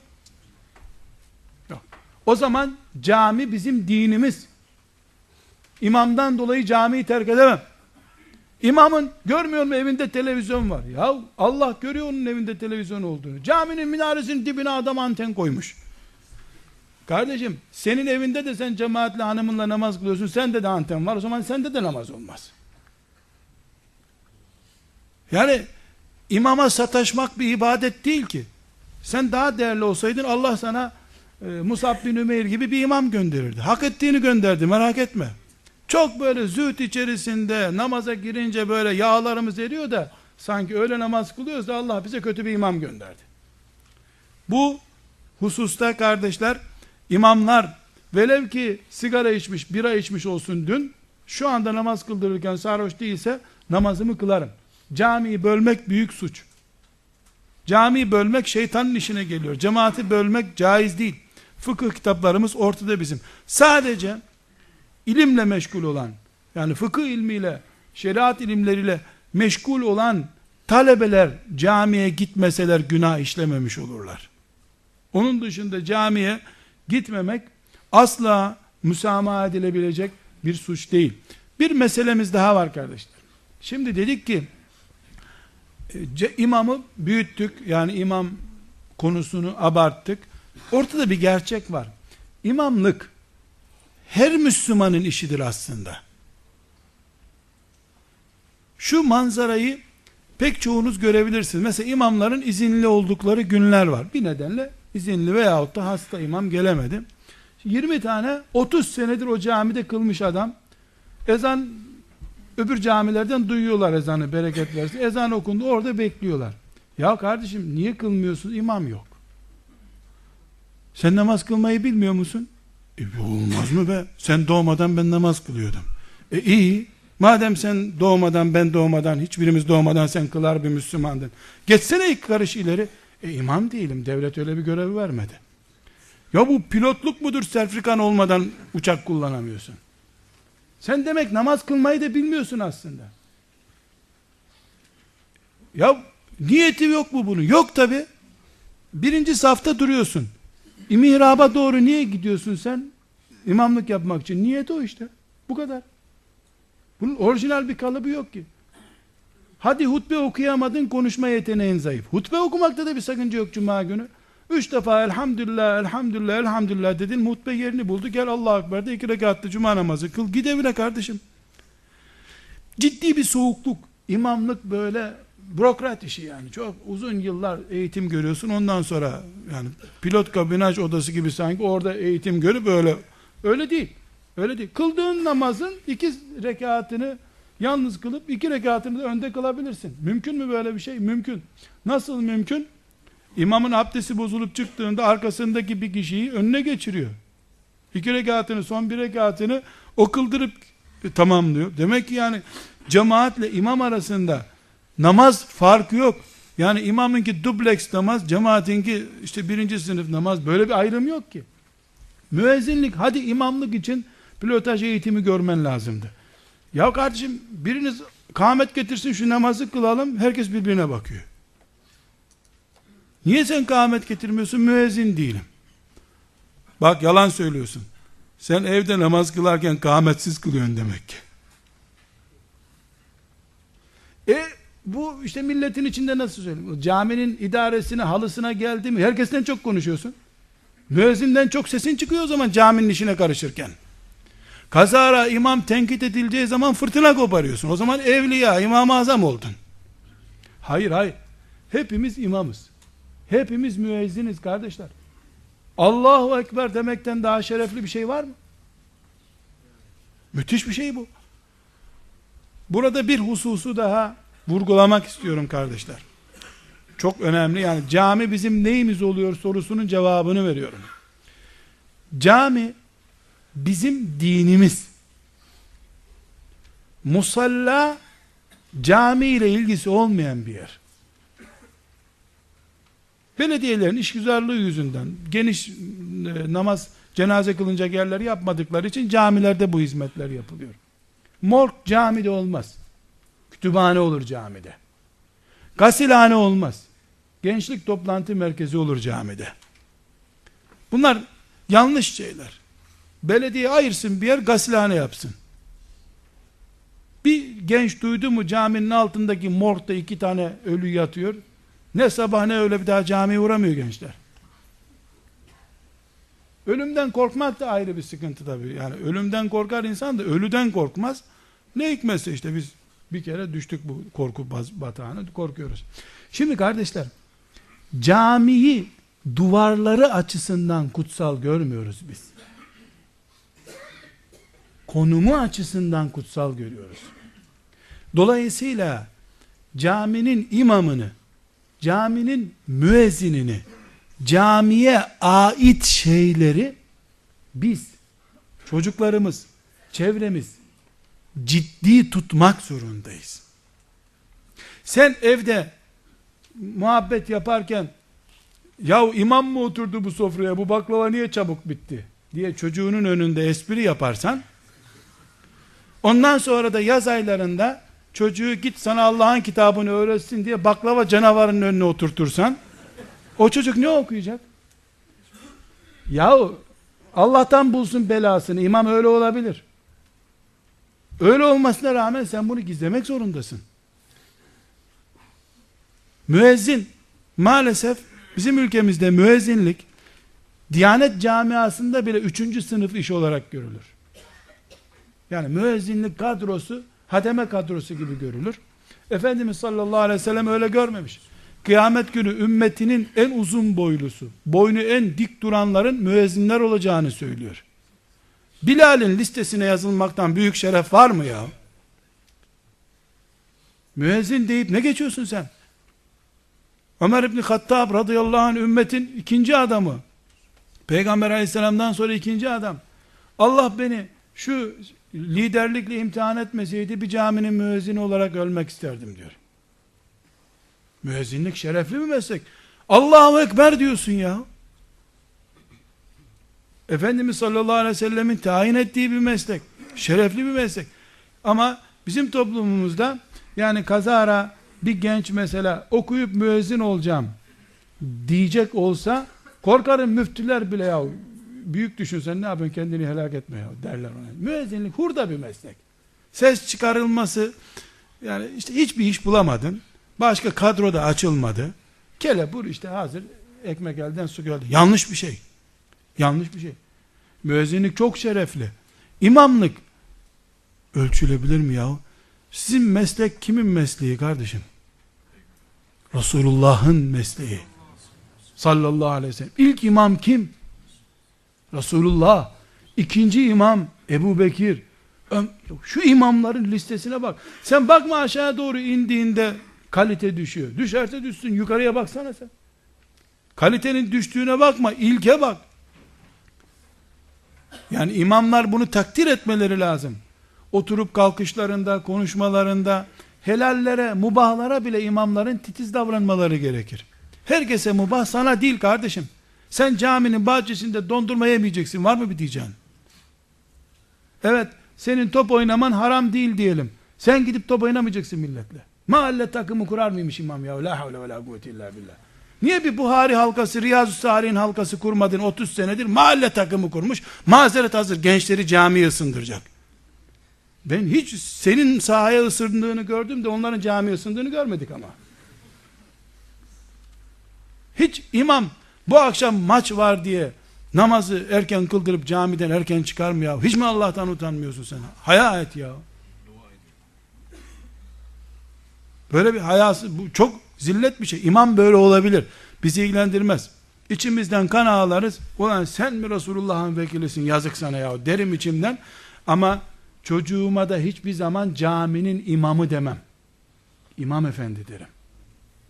Yok. O zaman cami bizim dinimiz. İmamdan dolayı camiyi terk edemem. İmamın görmüyor mu evinde televizyon var. Ya Allah görüyor onun evinde televizyon olduğunu. Caminin minaresinin dibine adam anten koymuş. Kardeşim senin evinde de sen cemaatle hanımınla namaz kılıyorsun. Sende de anten var. O zaman sende de namaz olmaz. Yani imama sataşmak bir ibadet değil ki. Sen daha değerli olsaydın Allah sana e, Musab bin Ümeyr gibi bir imam gönderirdi. Hak ettiğini gönderdi merak etme. Çok böyle züht içerisinde namaza girince böyle yağlarımız eriyor da sanki öyle namaz kılıyoruz da Allah bize kötü bir imam gönderdi. Bu hususta kardeşler imamlar velev ki sigara içmiş, bira içmiş olsun dün şu anda namaz kıldırırken sarhoş değilse namazımı kılarım. Camiyi bölmek büyük suç. Camiyi bölmek şeytanın işine geliyor. Cemaati bölmek caiz değil. Fıkıh kitaplarımız ortada bizim. Sadece ilimle meşgul olan, yani fıkıh ilmiyle, şeriat ilimleriyle meşgul olan talebeler camiye gitmeseler günah işlememiş olurlar. Onun dışında camiye gitmemek asla müsamaha edilebilecek bir suç değil. Bir meselemiz daha var kardeşler. Şimdi dedik ki e, imamı büyüttük yani imam konusunu abarttık. Ortada bir gerçek var. İmamlık her Müslümanın işidir aslında. Şu manzarayı pek çoğunuz görebilirsiniz. Mesela imamların izinli oldukları günler var. Bir nedenle izinli veyahut da hasta imam gelemedi. 20 tane 30 senedir o camide kılmış adam ezan öbür camilerden duyuyorlar ezanı bereket versin. Ezan okundu orada bekliyorlar. Ya kardeşim niye kılmıyorsun? İmam yok. Sen namaz kılmayı bilmiyor musun? E, olmaz mı be? Sen doğmadan ben namaz kılıyordum. E iyi. Madem sen doğmadan ben doğmadan hiçbirimiz doğmadan sen kılar bir Müslümandın. Geçsene ilk karış ileri. E imam değilim. Devlet öyle bir görevi vermedi. Ya bu pilotluk mudur serfikan olmadan uçak kullanamıyorsun? Sen demek namaz kılmayı da bilmiyorsun aslında. Ya niyeti yok mu bunun? Yok tabi. Birinci safta duruyorsun. İmihraba doğru niye gidiyorsun sen? İmamlık yapmak için. Niyet o işte. Bu kadar. Bunun orijinal bir kalıbı yok ki. Hadi hutbe okuyamadın konuşma yeteneğin zayıf. Hutbe okumakta da bir sakınca yok cuma günü. Üç defa elhamdülillah, elhamdülillah, elhamdülillah dedin. Hutbe yerini buldu. Gel Allahu Ekber de iki rekatta cuma namazı kıl. Git evine kardeşim. Ciddi bir soğukluk. İmamlık böyle bürokrat işi yani. Çok uzun yıllar eğitim görüyorsun. Ondan sonra yani pilot kabinaj odası gibi sanki orada eğitim görüp öyle öyle değil. Öyle değil. Kıldığın namazın iki rekatını yalnız kılıp iki rekatını da önde kılabilirsin. Mümkün mü böyle bir şey? Mümkün. Nasıl mümkün? İmamın abdesti bozulup çıktığında arkasındaki bir kişiyi önüne geçiriyor. İki rekatını, son bir rekatını o kıldırıp tamamlıyor. Demek ki yani cemaatle imam arasında namaz farkı yok. Yani imamınki dubleks namaz, cemaatinki işte birinci sınıf namaz böyle bir ayrım yok ki. Müezzinlik hadi imamlık için pilotaj eğitimi görmen lazımdı. Ya kardeşim biriniz kâhmet getirsin şu namazı kılalım herkes birbirine bakıyor. Niye sen kâhmet getirmiyorsun? Müezzin değilim. Bak yalan söylüyorsun. Sen evde namaz kılarken kâhmetsiz kılıyorsun demek ki. E bu işte milletin içinde nasıl söyleyeyim? Caminin idaresine, halısına geldi mi? Herkesten çok konuşuyorsun. Müezzinden çok sesin çıkıyor o zaman caminin işine karışırken. Kazara imam tenkit edileceği zaman fırtına koparıyorsun. O zaman evliya, imam-ı azam oldun. Hayır hayır. Hepimiz imamız. Hepimiz müezziniz kardeşler. Allahu Ekber demekten daha şerefli bir şey var mı? Müthiş bir şey bu. Burada bir hususu daha vurgulamak istiyorum kardeşler. Çok önemli yani cami bizim neyimiz oluyor sorusunun cevabını veriyorum. Cami bizim dinimiz. Musalla cami ile ilgisi olmayan bir yer. Belediyelerin işgüzarlığı yüzünden geniş e, namaz cenaze kılınacak yerler yapmadıkları için camilerde bu hizmetler yapılıyor. Morg camide olmaz. Kütüphane olur camide. Gasilhane olmaz. Gençlik toplantı merkezi olur camide. Bunlar yanlış şeyler. Belediye ayırsın bir yer gasilhane yapsın. Bir genç duydu mu caminin altındaki morgda iki tane ölü yatıyor. Ne sabah ne öyle bir daha camiye uğramıyor gençler. Ölümden korkmak da ayrı bir sıkıntı tabii. Yani ölümden korkar insan da ölüden korkmaz. Ne hikmetse işte biz bir kere düştük bu korku batağına korkuyoruz. Şimdi kardeşler camiyi duvarları açısından kutsal görmüyoruz biz. Konumu açısından kutsal görüyoruz. Dolayısıyla caminin imamını, caminin müezzinini, camiye ait şeyleri biz, çocuklarımız, çevremiz ciddi tutmak zorundayız. Sen evde muhabbet yaparken yahu imam mı oturdu bu sofraya bu baklava niye çabuk bitti diye çocuğunun önünde espri yaparsan ondan sonra da yaz aylarında çocuğu git sana Allah'ın kitabını öğretsin diye baklava canavarının önüne oturtursan o çocuk ne okuyacak? Yahu Allah'tan bulsun belasını imam öyle olabilir. Öyle olmasına rağmen sen bunu gizlemek zorundasın. Müezzin maalesef bizim ülkemizde müezzinlik Diyanet camiasında bile üçüncü sınıf iş olarak görülür. Yani müezzinlik kadrosu hademe kadrosu gibi görülür. Efendimiz sallallahu aleyhi ve sellem öyle görmemiş. Kıyamet günü ümmetinin en uzun boylusu, boynu en dik duranların müezzinler olacağını söylüyor. Bilal'in listesine yazılmaktan büyük şeref var mı ya? Müezzin deyip ne geçiyorsun sen? Ömer İbni Hattab radıyallahu anh ümmetin ikinci adamı. Peygamber aleyhisselamdan sonra ikinci adam. Allah beni şu liderlikle imtihan etmeseydi bir caminin müezzini olarak ölmek isterdim diyor. Müezzinlik şerefli bir meslek. Allahu Ekber diyorsun ya. Efendimiz sallallahu aleyhi ve sellemin tayin ettiği bir meslek. Şerefli bir meslek. Ama bizim toplumumuzda yani kazara bir genç mesela okuyup müezzin olacağım diyecek olsa korkarım müftüler bile ya büyük düşünsen ne yapıyorsun kendini helak etme ya derler ona. Müezzinlik hurda bir meslek. Ses çıkarılması yani işte hiçbir iş bulamadın. Başka kadro da açılmadı. Kelepur işte hazır ekmek elden su geldi. Yanlış bir şey. Yanlış bir şey. Müezzinlik çok şerefli. İmamlık ölçülebilir mi yahu? Sizin meslek kimin mesleği kardeşim? Resulullah'ın mesleği. Sallallahu aleyhi ve sellem. İlk imam kim? Resulullah. İkinci imam Ebu Bekir. Şu imamların listesine bak. Sen bakma aşağıya doğru indiğinde kalite düşüyor. Düşerse düşsün. Yukarıya baksana sen. Kalitenin düştüğüne bakma. ilke bak. Yani imamlar bunu takdir etmeleri lazım. Oturup kalkışlarında, konuşmalarında, helallere, mubahlara bile imamların titiz davranmaları gerekir. Herkese mubah sana değil kardeşim. Sen caminin bahçesinde dondurma yemeyeceksin. Var mı bir diyeceğin? Evet, senin top oynaman haram değil diyelim. Sen gidip top oynamayacaksın milletle. Mahalle takımı kurar mıymış imam ya? La havle ve la kuvvete illa billah. Niye bir Buhari halkası, Riyazu Salih'in halkası kurmadın 30 senedir? Mahalle takımı kurmuş. Mazeret hazır gençleri camiye ısındıracak. Ben hiç senin sahaya ısındığını gördüm de onların camiye ısındığını görmedik ama. Hiç imam bu akşam maç var diye namazı erken kıldırıp camiden erken çıkarmıyor. Hiç mi Allah'tan utanmıyorsun sen? Haya et ya. Böyle bir hayası bu çok zillet bir şey. İmam böyle olabilir. Bizi ilgilendirmez. İçimizden kan ağlarız. Ulan sen mi Resulullah'ın vekilisin yazık sana ya derim içimden. Ama çocuğuma da hiçbir zaman caminin imamı demem. İmam efendi derim.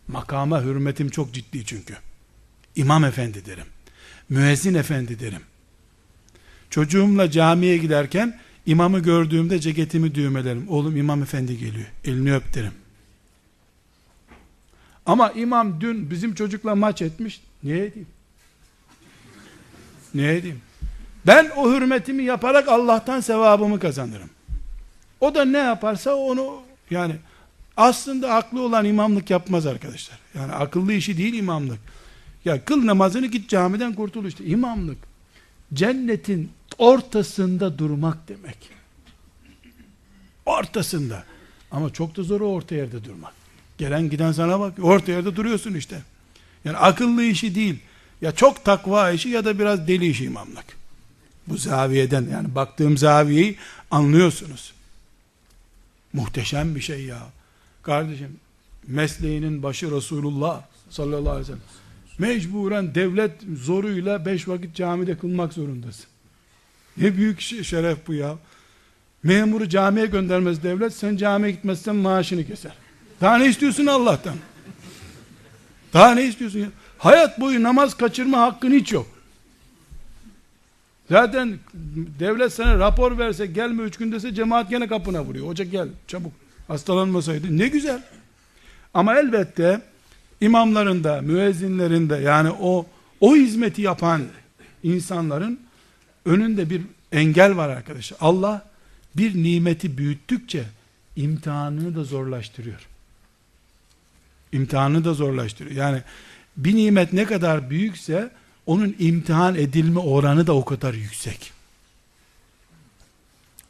Makama hürmetim çok ciddi çünkü. İmam efendi derim. Müezzin efendi derim. Çocuğumla camiye giderken imamı gördüğümde ceketimi düğmelerim. Oğlum imam efendi geliyor. Elini öp derim. Ama imam dün bizim çocukla maç etmiş. Niye edeyim? Niye edeyim? Ben o hürmetimi yaparak Allah'tan sevabımı kazanırım. O da ne yaparsa onu yani aslında aklı olan imamlık yapmaz arkadaşlar. Yani akıllı işi değil imamlık. Ya kıl namazını git camiden kurtul işte. İmamlık cennetin ortasında durmak demek. Ortasında. Ama çok da zor o orta yerde durmak. Gelen giden sana bak. Orta yerde duruyorsun işte. Yani akıllı işi değil. Ya çok takva işi ya da biraz deli işi imamlık. Bu zaviyeden yani baktığım zaviyeyi anlıyorsunuz. Muhteşem bir şey ya. Kardeşim mesleğinin başı Resulullah sallallahu aleyhi ve sellem. Mecburen devlet zoruyla beş vakit camide kılmak zorundasın. Ne büyük şeref bu ya. Memuru camiye göndermez devlet. Sen camiye gitmezsen maaşını keser. Daha ne istiyorsun Allah'tan? Daha ne istiyorsun ya? Hayat boyu namaz kaçırma hakkın hiç yok. Zaten devlet sana rapor verse gelme üç gün dese cemaat gene kapına vuruyor. Hoca gel çabuk hastalanmasaydı ne güzel. Ama elbette imamların da müezzinlerin de yani o o hizmeti yapan insanların önünde bir engel var arkadaşlar. Allah bir nimeti büyüttükçe imtihanını da zorlaştırıyor. İmtihanını da zorlaştırıyor. Yani bir nimet ne kadar büyükse onun imtihan edilme oranı da o kadar yüksek.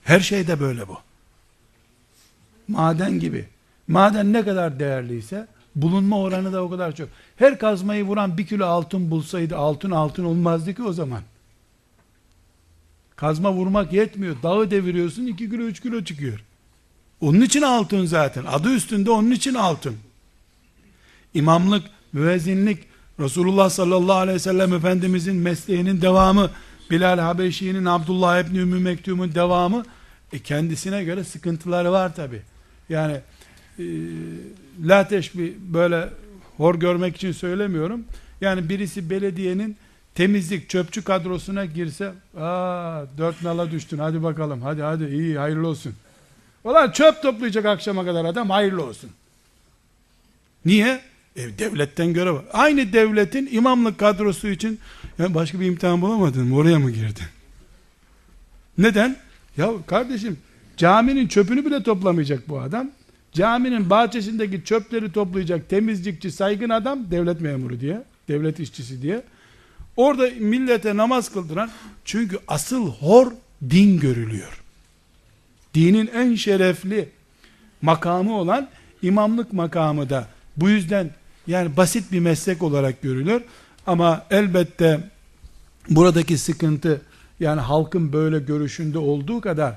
Her şeyde böyle bu. Maden gibi. Maden ne kadar değerliyse bulunma oranı da o kadar çok. Her kazmayı vuran bir kilo altın bulsaydı altın altın olmazdı ki o zaman. Kazma vurmak yetmiyor. Dağı deviriyorsun iki kilo üç kilo çıkıyor. Onun için altın zaten. Adı üstünde onun için altın. İmamlık, müezzinlik, Resulullah sallallahu aleyhi ve sellem Efendimizin mesleğinin devamı, Bilal Habeşi'nin Abdullah İbni Ümmü Mektum'un devamı, e kendisine göre sıkıntıları var tabi. Yani e, la teşbih böyle hor görmek için söylemiyorum. Yani birisi belediyenin temizlik çöpçü kadrosuna girse aa dört nala düştün hadi bakalım hadi hadi iyi hayırlı olsun. Ulan çöp toplayacak akşama kadar adam hayırlı olsun. Niye? E, devletten görev. Aynı devletin imamlık kadrosu için ya başka bir imtihan bulamadın mı? Oraya mı girdin? Neden? Ya kardeşim caminin çöpünü bile toplamayacak bu adam. Caminin bahçesindeki çöpleri toplayacak temizlikçi saygın adam devlet memuru diye, devlet işçisi diye. Orada millete namaz kıldıran çünkü asıl hor din görülüyor. Dinin en şerefli makamı olan imamlık makamı da bu yüzden yani basit bir meslek olarak görülür. Ama elbette buradaki sıkıntı yani halkın böyle görüşünde olduğu kadar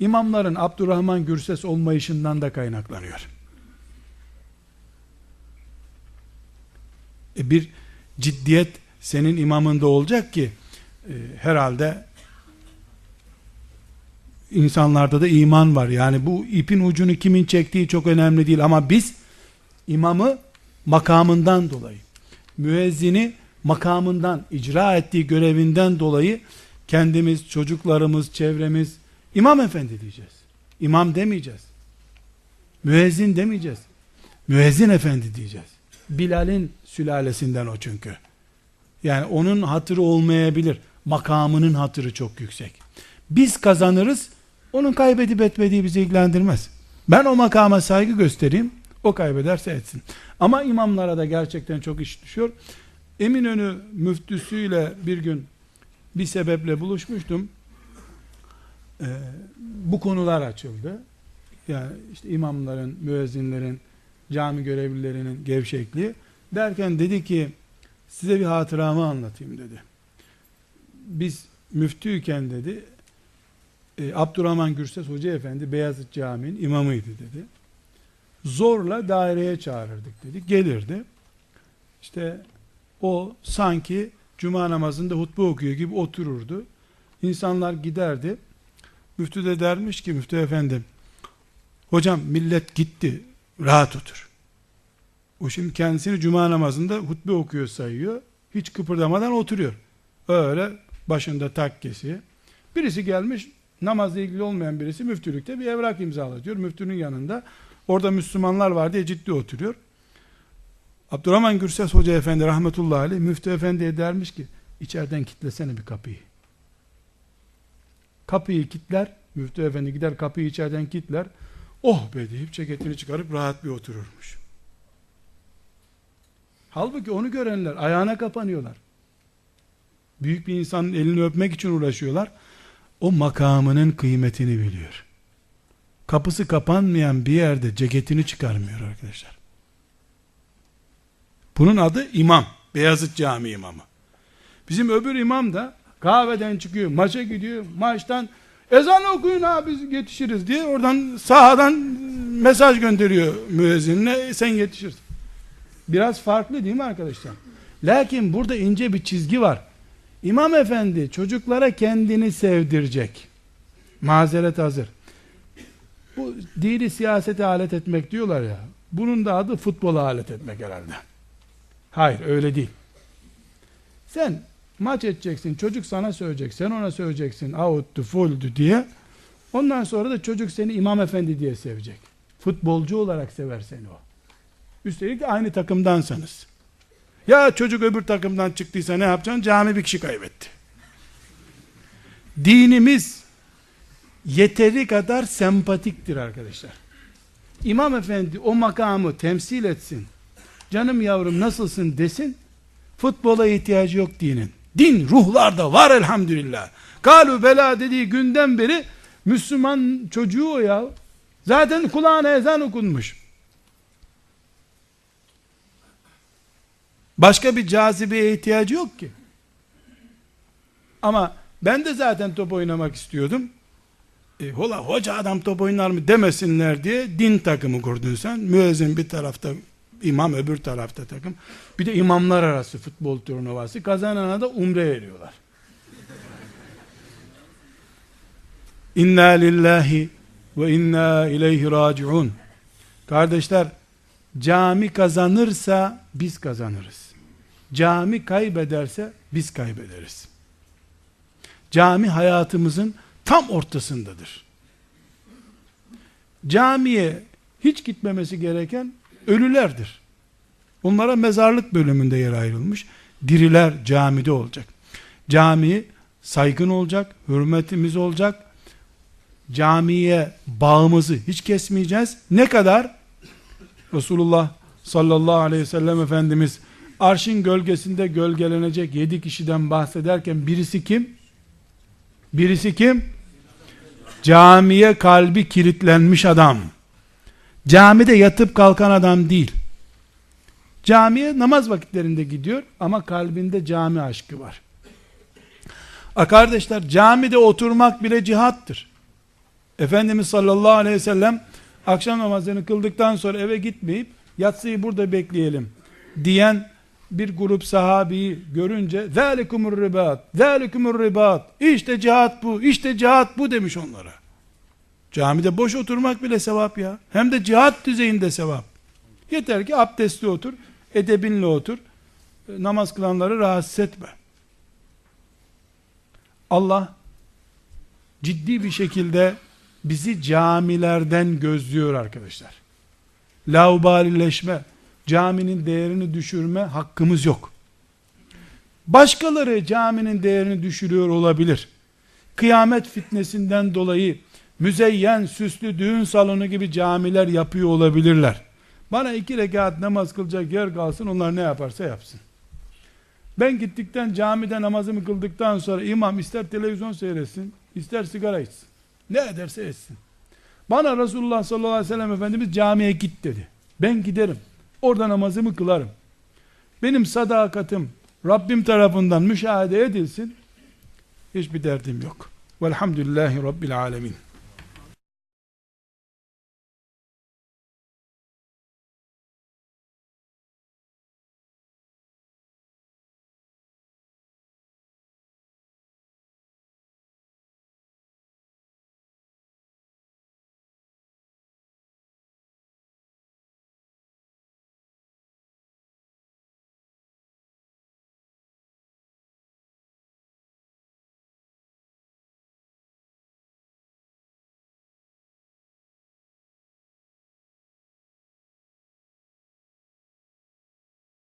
imamların Abdurrahman Gürses olmayışından da kaynaklanıyor. E bir ciddiyet senin imamında olacak ki e, herhalde insanlarda da iman var. Yani bu ipin ucunu kimin çektiği çok önemli değil ama biz imamı makamından dolayı, müezzini makamından, icra ettiği görevinden dolayı kendimiz, çocuklarımız, çevremiz imam efendi diyeceğiz. İmam demeyeceğiz. Müezzin demeyeceğiz. Müezzin efendi diyeceğiz. Bilal'in sülalesinden o çünkü. Yani onun hatırı olmayabilir. Makamının hatırı çok yüksek. Biz kazanırız, onun kaybedip etmediği bizi ilgilendirmez. Ben o makama saygı göstereyim, o kaybederse etsin. Ama imamlara da gerçekten çok iş düşüyor. Eminönü müftüsüyle bir gün bir sebeple buluşmuştum. Ee, bu konular açıldı. Yani işte imamların, müezzinlerin, cami görevlilerinin gevşekliği. Derken dedi ki, size bir hatıramı anlatayım dedi. Biz müftüyken dedi, e, Abdurrahman Gürses Hoca Efendi Beyazıt Camii'nin imamıydı dedi. Zorla daireye çağırırdık dedi. Gelirdi. İşte o sanki cuma namazında hutbe okuyor gibi otururdu. İnsanlar giderdi. Müftü de dermiş ki müftü efendi hocam millet gitti rahat otur. O şimdi kendisini cuma namazında hutbe okuyor sayıyor. Hiç kıpırdamadan oturuyor. Öyle başında takkesi. Birisi gelmiş namazla ilgili olmayan birisi müftülükte bir evrak imzalatıyor. Müftünün yanında. Orada Müslümanlar var diye ciddi oturuyor. Abdurrahman Gürses Hoca Efendi rahmetullahi aleyh müftü efendiye dermiş ki içeriden kitlesene bir kapıyı. Kapıyı kitler, müftü efendi gider kapıyı içeriden kitler. Oh be deyip ceketini çıkarıp rahat bir otururmuş. Halbuki onu görenler ayağına kapanıyorlar. Büyük bir insanın elini öpmek için uğraşıyorlar. O makamının kıymetini biliyor. Kapısı kapanmayan bir yerde ceketini çıkarmıyor arkadaşlar. Bunun adı imam. Beyazıt Cami imamı. Bizim öbür imam da kahveden çıkıyor, maça gidiyor, maçtan ezan okuyun abi biz yetişiriz diye oradan sahadan mesaj gönderiyor müezzinle sen yetişirsin. Biraz farklı değil mi arkadaşlar? Lakin burada ince bir çizgi var. İmam efendi çocuklara kendini sevdirecek. Mazeret hazır. Bu dini siyasete alet etmek diyorlar ya. Bunun da adı futbola alet etmek herhalde. Hayır öyle değil. Sen maç edeceksin. Çocuk sana söyleyecek. Sen ona söyleyeceksin. Out'tu, full'du diye. Ondan sonra da çocuk seni imam efendi diye sevecek. Futbolcu olarak sever seni o. Üstelik de aynı takımdansanız. Ya çocuk öbür takımdan çıktıysa ne yapacaksın? Cami bir kişi kaybetti. Dinimiz yeteri kadar sempatiktir arkadaşlar. İmam efendi o makamı temsil etsin. Canım yavrum nasılsın desin. Futbola ihtiyacı yok dinin. Din ruhlarda var elhamdülillah. Kalu bela dediği günden beri Müslüman çocuğu o ya. Zaten kulağına ezan okunmuş. Başka bir cazibeye ihtiyacı yok ki. Ama ben de zaten top oynamak istiyordum. E, hola hoca adam top oynar mı demesinler diye din takımı kurdun sen. Müezzin bir tarafta imam öbür tarafta takım. Bir de imamlar arası futbol turnuvası. Kazanana da umre veriyorlar. İnna lillahi ve inna ileyhi raciun. Kardeşler, cami kazanırsa biz kazanırız. Cami kaybederse biz kaybederiz. Cami hayatımızın tam ortasındadır. Camiye hiç gitmemesi gereken ölülerdir. Onlara mezarlık bölümünde yer ayrılmış. Diriler camide olacak. Cami saygın olacak, hürmetimiz olacak. Camiye bağımızı hiç kesmeyeceğiz. Ne kadar? Resulullah sallallahu aleyhi ve sellem Efendimiz arşın gölgesinde gölgelenecek yedi kişiden bahsederken birisi kim? Birisi kim? Camiye kalbi kilitlenmiş adam. Camide yatıp kalkan adam değil. Camiye namaz vakitlerinde gidiyor ama kalbinde cami aşkı var. A kardeşler camide oturmak bile cihattır. Efendimiz sallallahu aleyhi ve sellem akşam namazını kıldıktan sonra eve gitmeyip yatsıyı burada bekleyelim diyen bir grup sahabeyi görünce zelikumur ribat, zelikumur ribat işte cihat bu, işte cihat bu demiş onlara. Camide boş oturmak bile sevap ya. Hem de cihat düzeyinde sevap. Yeter ki abdestli otur, edebinle otur. E, namaz kılanları rahatsız etme. Allah ciddi bir şekilde bizi camilerden gözlüyor arkadaşlar. Laubalileşme, caminin değerini düşürme hakkımız yok. Başkaları caminin değerini düşürüyor olabilir. Kıyamet fitnesinden dolayı müzeyyen, süslü düğün salonu gibi camiler yapıyor olabilirler. Bana iki rekat namaz kılacak yer kalsın, onlar ne yaparsa yapsın. Ben gittikten camide namazımı kıldıktan sonra imam ister televizyon seyretsin, ister sigara içsin. Ne ederse etsin. Bana Resulullah sallallahu aleyhi ve sellem Efendimiz camiye git dedi. Ben giderim. Orada namazımı kılarım. Benim sadakatim Rabbim tarafından müşahede edilsin. Hiçbir derdim yok. Velhamdülillahi Rabbil alemin.